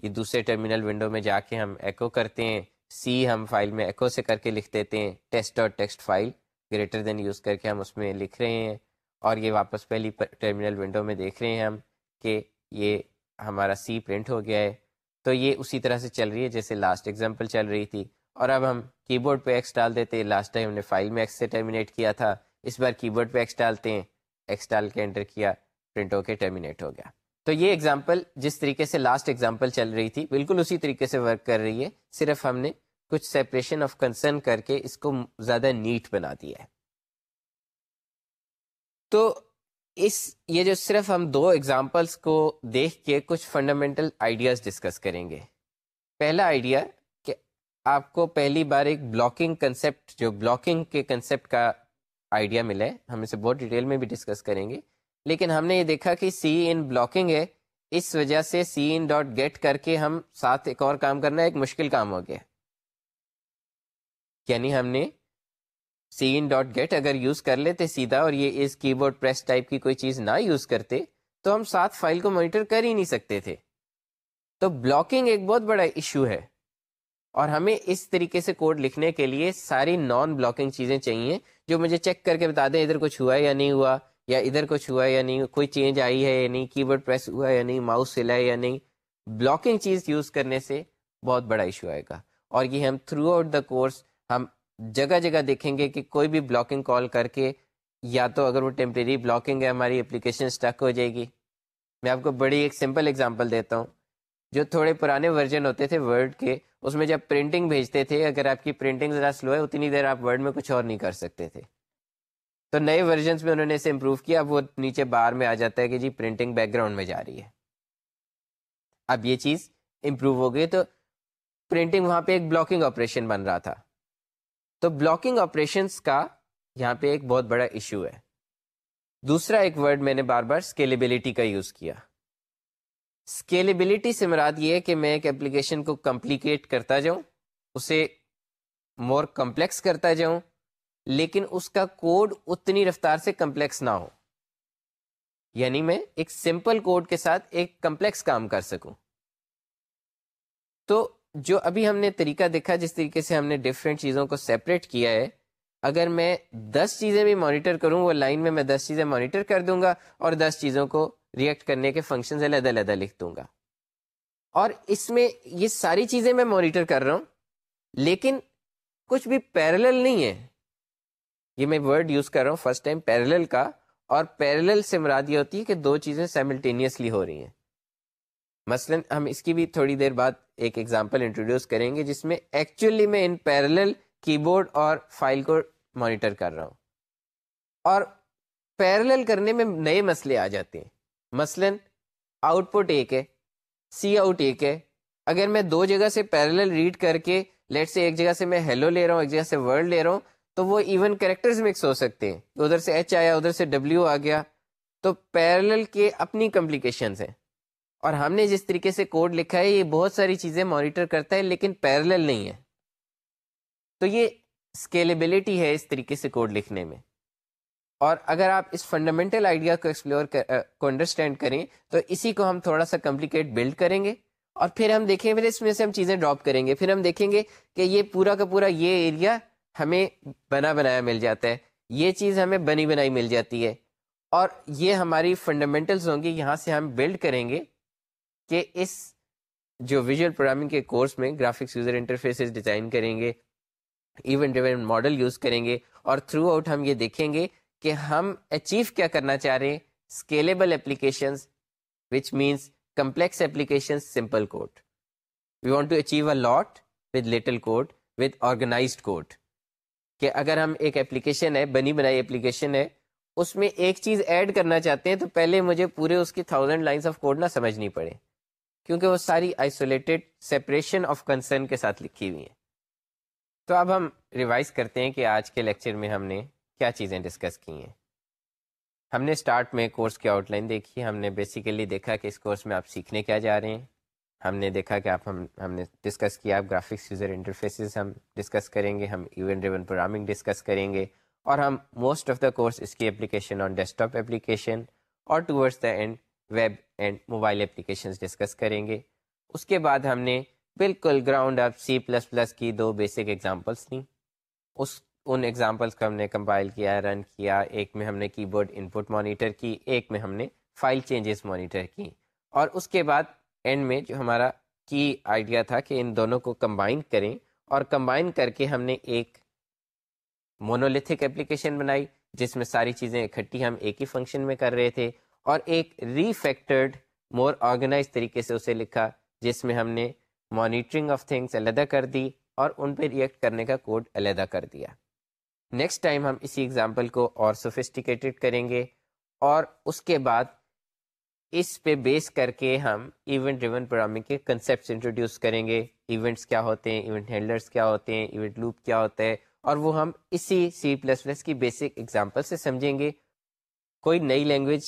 یہ دوسرے ٹرمینل ونڈو میں جا کے ہم ایکو کرتے ہیں، سی ہم فائل میں ایکو سے کر کے لکھ دیتے ہیں، ٹیسٹ اور text file greater than use کر کے ہم اس میں لکھ رہے ہیں۔ اور یہ واپس پہلی ٹرمینل ونڈو میں دیکھ رہے ہیں ہم کہ یہ ہمارا سی پرنٹ ہو گیا ہے۔ تو یہ اسی طرح سے چل رہی ہے جیسے لاسٹ ایگزامپل چل رہی تھی۔ اور اب ہم کی بورڈ پہ ایکس ڈال دیتے ہیں۔ لاسٹ ٹائم ہم نے فائل میں ایکس سے ٹرمینیٹ کیا تھا۔ اس بار کی بورڈ پہ ایکس ڈالتے ہیں۔ ایکس ڈال کے انٹر کیا پرنٹ ہو کے ٹرمینیٹ ہو گیا۔ تو یہ ایگزامپل جس طریقے سے لاسٹ ایگزامپل چل رہی تھی، بالکل اسی طریقے سے ورک کر رہی ہے۔ صرف ہم نے کچھ سیپریشن آف کنسرن کر کے اس کو زیادہ نیٹ بنا دیا ہے۔ تو اس، یہ جو صرف ہم دو ایگزامپلس کو دیکھ کے کچھ فنڈامنٹل آئیڈیاز ڈسکس کریں گے۔ پہلا آئیڈیا کہ آپ کو پہلی بار ایک بلاکنگ کنسپٹ جو بلاکنگ کے کنسپٹ کا آئیڈیا ملا ہے، ہم اسے بہت ڈیٹیل میں بھی ڈسکس کریں گے۔ لیکن ہم نے یہ دیکھا کہ سی ان بلاکنگ ہے، اس وجہ سے سی ان ڈاٹ گیٹ کر کے ہم ساتھ ایک اور کام کرنا ایک مشکل کام ہو گیا۔ یعنی ہم نے سی ان ڈاٹ گیٹ اگر یوز کر لیتے سیدھا اور یہ اس کی بورڈ پریس ٹائپ کی کوئی چیز نہ یوز کرتے، تو ہم ساتھ فائل کو مانیٹر کر ہی نہیں سکتے تھے۔ تو بلاکنگ ایک بہت بڑا ایشو ہے۔ اور ہمیں اس طریقے سے کوڈ لکھنے کے لیے ساری نان بلاکنگ چیزیں چاہیے جو مجھے چیک کر کے بتا دیں ادھر کچھ ہوا یا نہیں ہوا۔ یا ادھر کچھ ہوا یا نہیں، کوئی چینج آئی ہے یا نہیں کی بورڈ پریس ہوا ہے یا نہیں ماؤس ہلا ہے یا نہیں بلاکنگ چیز یوز کرنے سے بہت بڑا ایشو آئے گا۔ اور یہ ہم تھرو آؤٹ دا کورس ہم جگہ جگہ دیکھیں گے کہ کوئی بھی بلاکنگ کال کر کے یا تو اگر وہ ٹیمپریری بلاکنگ ہے، ہماری اپلیکیشن اسٹک ہو جائے گی۔ میں آپ کو بڑی ایک سمپل اگزامپل دیتا ہوں۔ جو تھوڑے پرانے ورژن ہوتے تھے ورڈ کے، اس میں جب پرنٹنگ بھیجتے تھے، اگر آپ کی پرنٹنگ ذرا سلو ہے، اتنی دیر آپ ورڈ میں کچھ اور نہیں کر سکتے تھے۔ تو نئے ورژنس میں انہوں نے اسے امپروو کیا، اب وہ نیچے بار میں آ جاتا ہے کہ جی پرنٹنگ بیک گراؤنڈ میں جا رہی ہے۔ اب یہ چیز امپروو ہو گئی تو پرنٹنگ وہاں پہ ایک بلاکنگ آپریشن بن رہا تھا۔ تو بلاکنگ آپریشنس کا یہاں پہ ایک بہت بڑا ایشو ہے۔ دوسرا ایک ورڈ میں نے بار بار اسکیلیبلٹی کا یوز کیا۔ اسکیلیبلٹی سے مراد یہ ہے کہ میں ایک اپلیکیشن کو کمپلیکیٹ کرتا جاؤں، اسے مور کمپلیکس کرتا جاؤں لیکن اس کا کوڈ اتنی رفتار سے کمپلیکس نہ ہو۔ یعنی میں ایک سمپل کوڈ کے ساتھ ایک کمپلیکس کام کر سکوں۔ تو جو ابھی ہم نے طریقہ دیکھا جس طریقے سے ہم نے ڈفرینٹ چیزوں کو سیپریٹ کیا ہے، اگر میں دس چیزیں بھی مانیٹر کروں، وہ لائن میں میں دس چیزیں مانیٹر کر دوں گا اور دس چیزوں کو ریئیکٹ کرنے کے فنکشن علیحدہ علیحدہ لکھ دوں گا۔ اور اس میں یہ ساری چیزیں میں مانیٹر کر رہا ہوں، لیکن کچھ بھی پیرل نہیں ہے۔ یہ میں ورڈ یوز کر رہا ہوں فرسٹ ٹائم پیرل کا، اور پیرل سے مراد یہ ہوتی ہے کہ دو چیزیں سائملٹینیسلی ہو رہی ہیں۔ مثلا ہم اس کی بھی تھوڑی دیر بعد ایک ایگزامپل انٹروڈیوس کریں گے، جس میں ایکچولی میں ان پیرل کی بورڈ اور فائل کو مانیٹر کر رہا ہوں۔ اور پیرل کرنے میں نئے مسئلے آ جاتے ہیں۔ مثلا آؤٹ پٹ ایک ہے سی آؤٹ ایک ہے۔ اگر میں دو جگہ سے پیرل ریڈ کر کے لیٹ سے ایک جگہ سے میں ہیلو لے رہا ہوں، ایک جگہ سے ورڈ لے رہا ہوں تو وہ ایون کریکٹرز مکس ہو سکتے ہیں۔ ادھر سے ایچ آیا، ادھر سے ڈبلیو آ گیا۔ تو پیرل کے اپنی کمپلیکیشنز ہیں۔ اور ہم نے جس طریقے سے کوڈ لکھا ہے، یہ بہت ساری چیزیں مانیٹر کرتا ہے، لیکن پیرل نہیں ہے۔ تو یہ اسکیلیبلٹی ہے اس طریقے سے کوڈ لکھنے میں۔ اور اگر آپ اس فنڈامنٹل آئیڈیا کو ایکسپلور کو انڈرسٹینڈ کریں، تو اسی کو ہم تھوڑا سا کمپلیکیٹ بلڈ کریں گے۔ اور پھر ہم دیکھیں گے اس میں سے ہم چیزیں ڈراپ کریں گے۔ پھر ہم دیکھیں گے کہ یہ پورا کا پورا یہ ایریا ہمیں بنا بنایا مل جاتا ہے۔ یہ چیز ہمیں بنی بنائی مل جاتی ہے۔ اور یہ ہماری فنڈامنٹلز ہوں گی۔ یہاں سے ہم بلڈ کریں گے کہ اس جو ویژول پروگرامنگ کے کورس میں گرافکس یوزر انٹرفیسز ڈیزائن کریں گے ایونٹ ایونٹ ماڈل یوز کریں گے، اور تھرو آؤٹ ہم یہ دیکھیں گے کہ ہم اچیو کیا کرنا چاہ رہے ہیں۔ Scalable applications which means complex application simple code we want to achieve a lot with little code with organized code کہ اگر ہم ایک اپلیکیشن ہے، بنی بنائی اپلیکیشن ہے، اس میں ایک چیز ایڈ کرنا چاہتے ہیں تو پہلے مجھے پورے اس کی تھاؤزینڈ لائنس آف کوڈ نہ سمجھنی پڑے، کیونکہ وہ ساری آئسولیٹڈ سیپریشن آف کنسرن کے ساتھ لکھی ہوئی ہیں۔ تو اب ہم ریوائز کرتے ہیں کہ آج کے لیکچر میں ہم نے کیا چیزیں ڈسکس کی ہیں۔ ہم نے اسٹارٹ میں کورس کی آؤٹ لائن دیکھی، ہم نے بیسیکلی دیکھا کہ اس کورس میں آپ سیکھنے کیا جا رہے ہیں۔ ہم نے دیکھا کہ آپ ہم ہم نے ڈسکس کیا آپ گرافکس یوزر انٹرفیسز ہم ڈسکس کریں گے، ہم ایونٹ ڈریون پروگرامنگ ڈسکس کریں گے اور ہم موسٹ آف دا کورس اس کی application on desktop application اور towards the end web and mobile applications discuss کریں گے۔ اس کے بعد ہم نے بالکل ground up C plus plus کی دو بیسک ایگزامپلس تھیں اس، ان ایگزامپلس کو ہم نے کمپائل کیا رن کیا، ایک میں ہم نے کی بورڈ ان پٹ مانیٹر کی، ایک میں ہم نے فائل چینجز مانیٹر کی۔ اور اس کے بعد اینڈ میں جو ہمارا کی آئیڈیا تھا کہ ان دونوں کو کمبائن کریں اور کمبائن کر کے ہم نے ایک مونولیتھک اپلیکیشن بنائی، جس میں ساری چیزیں اکٹھی ہم ایک ہی فنکشن میں کر رہے تھے اور ایک ریفیکٹرڈ مور آرگنائز طریقے سے اسے لکھا، جس میں ہم نے مانیٹرنگ آف تھنگس علیحدہ کر دی اور ان پہ ریئیکٹ کرنے کا کوڈ علیحدہ کر دیا۔ نیکسٹ ٹائم ہم اسی ایگزامپل کو اور سوفسٹیکیٹڈ کریں گے اور اس کے بعد اس پہ بیس کر کے ہم ایونٹ ڈریون پروگرامنگ کے کنسیپٹس انٹروڈیوس کریں گے۔ ایونٹس کیا ہوتے ہیں؟ ایونٹ ہینڈلرس کیا ہوتے ہیں؟ ایونٹ لوپ کیا ہوتا ہے؟ اور وہ ہم اسی سی پلس پلس کی بیسک ایگزامپل سے سمجھیں گے۔ کوئی نئی لینگویج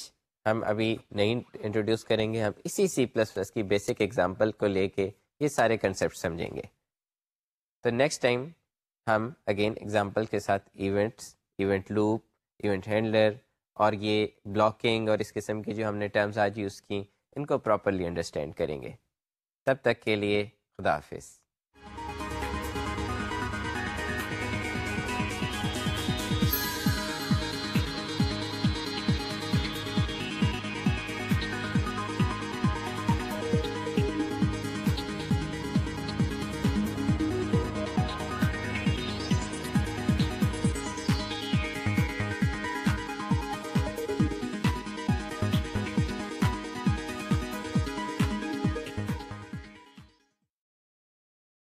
ہم ابھی نہیں انٹروڈیوس کریں گے۔ ہم اسی سی پلس پلس کی بیسک ایگزامپل کو لے کے یہ سارے کنسیپٹ سمجھیں گے۔ تو نیکسٹ ٹائم ہم اگین ایگزامپل کے ساتھ events event loop event handler اور یہ بلاکنگ اور اس قسم کی جو ہم نے ٹرمز آج یوز کی، ان کو پراپرلی انڈرسٹینڈ کریں گے۔ تب تک کے لیے خدا حافظ۔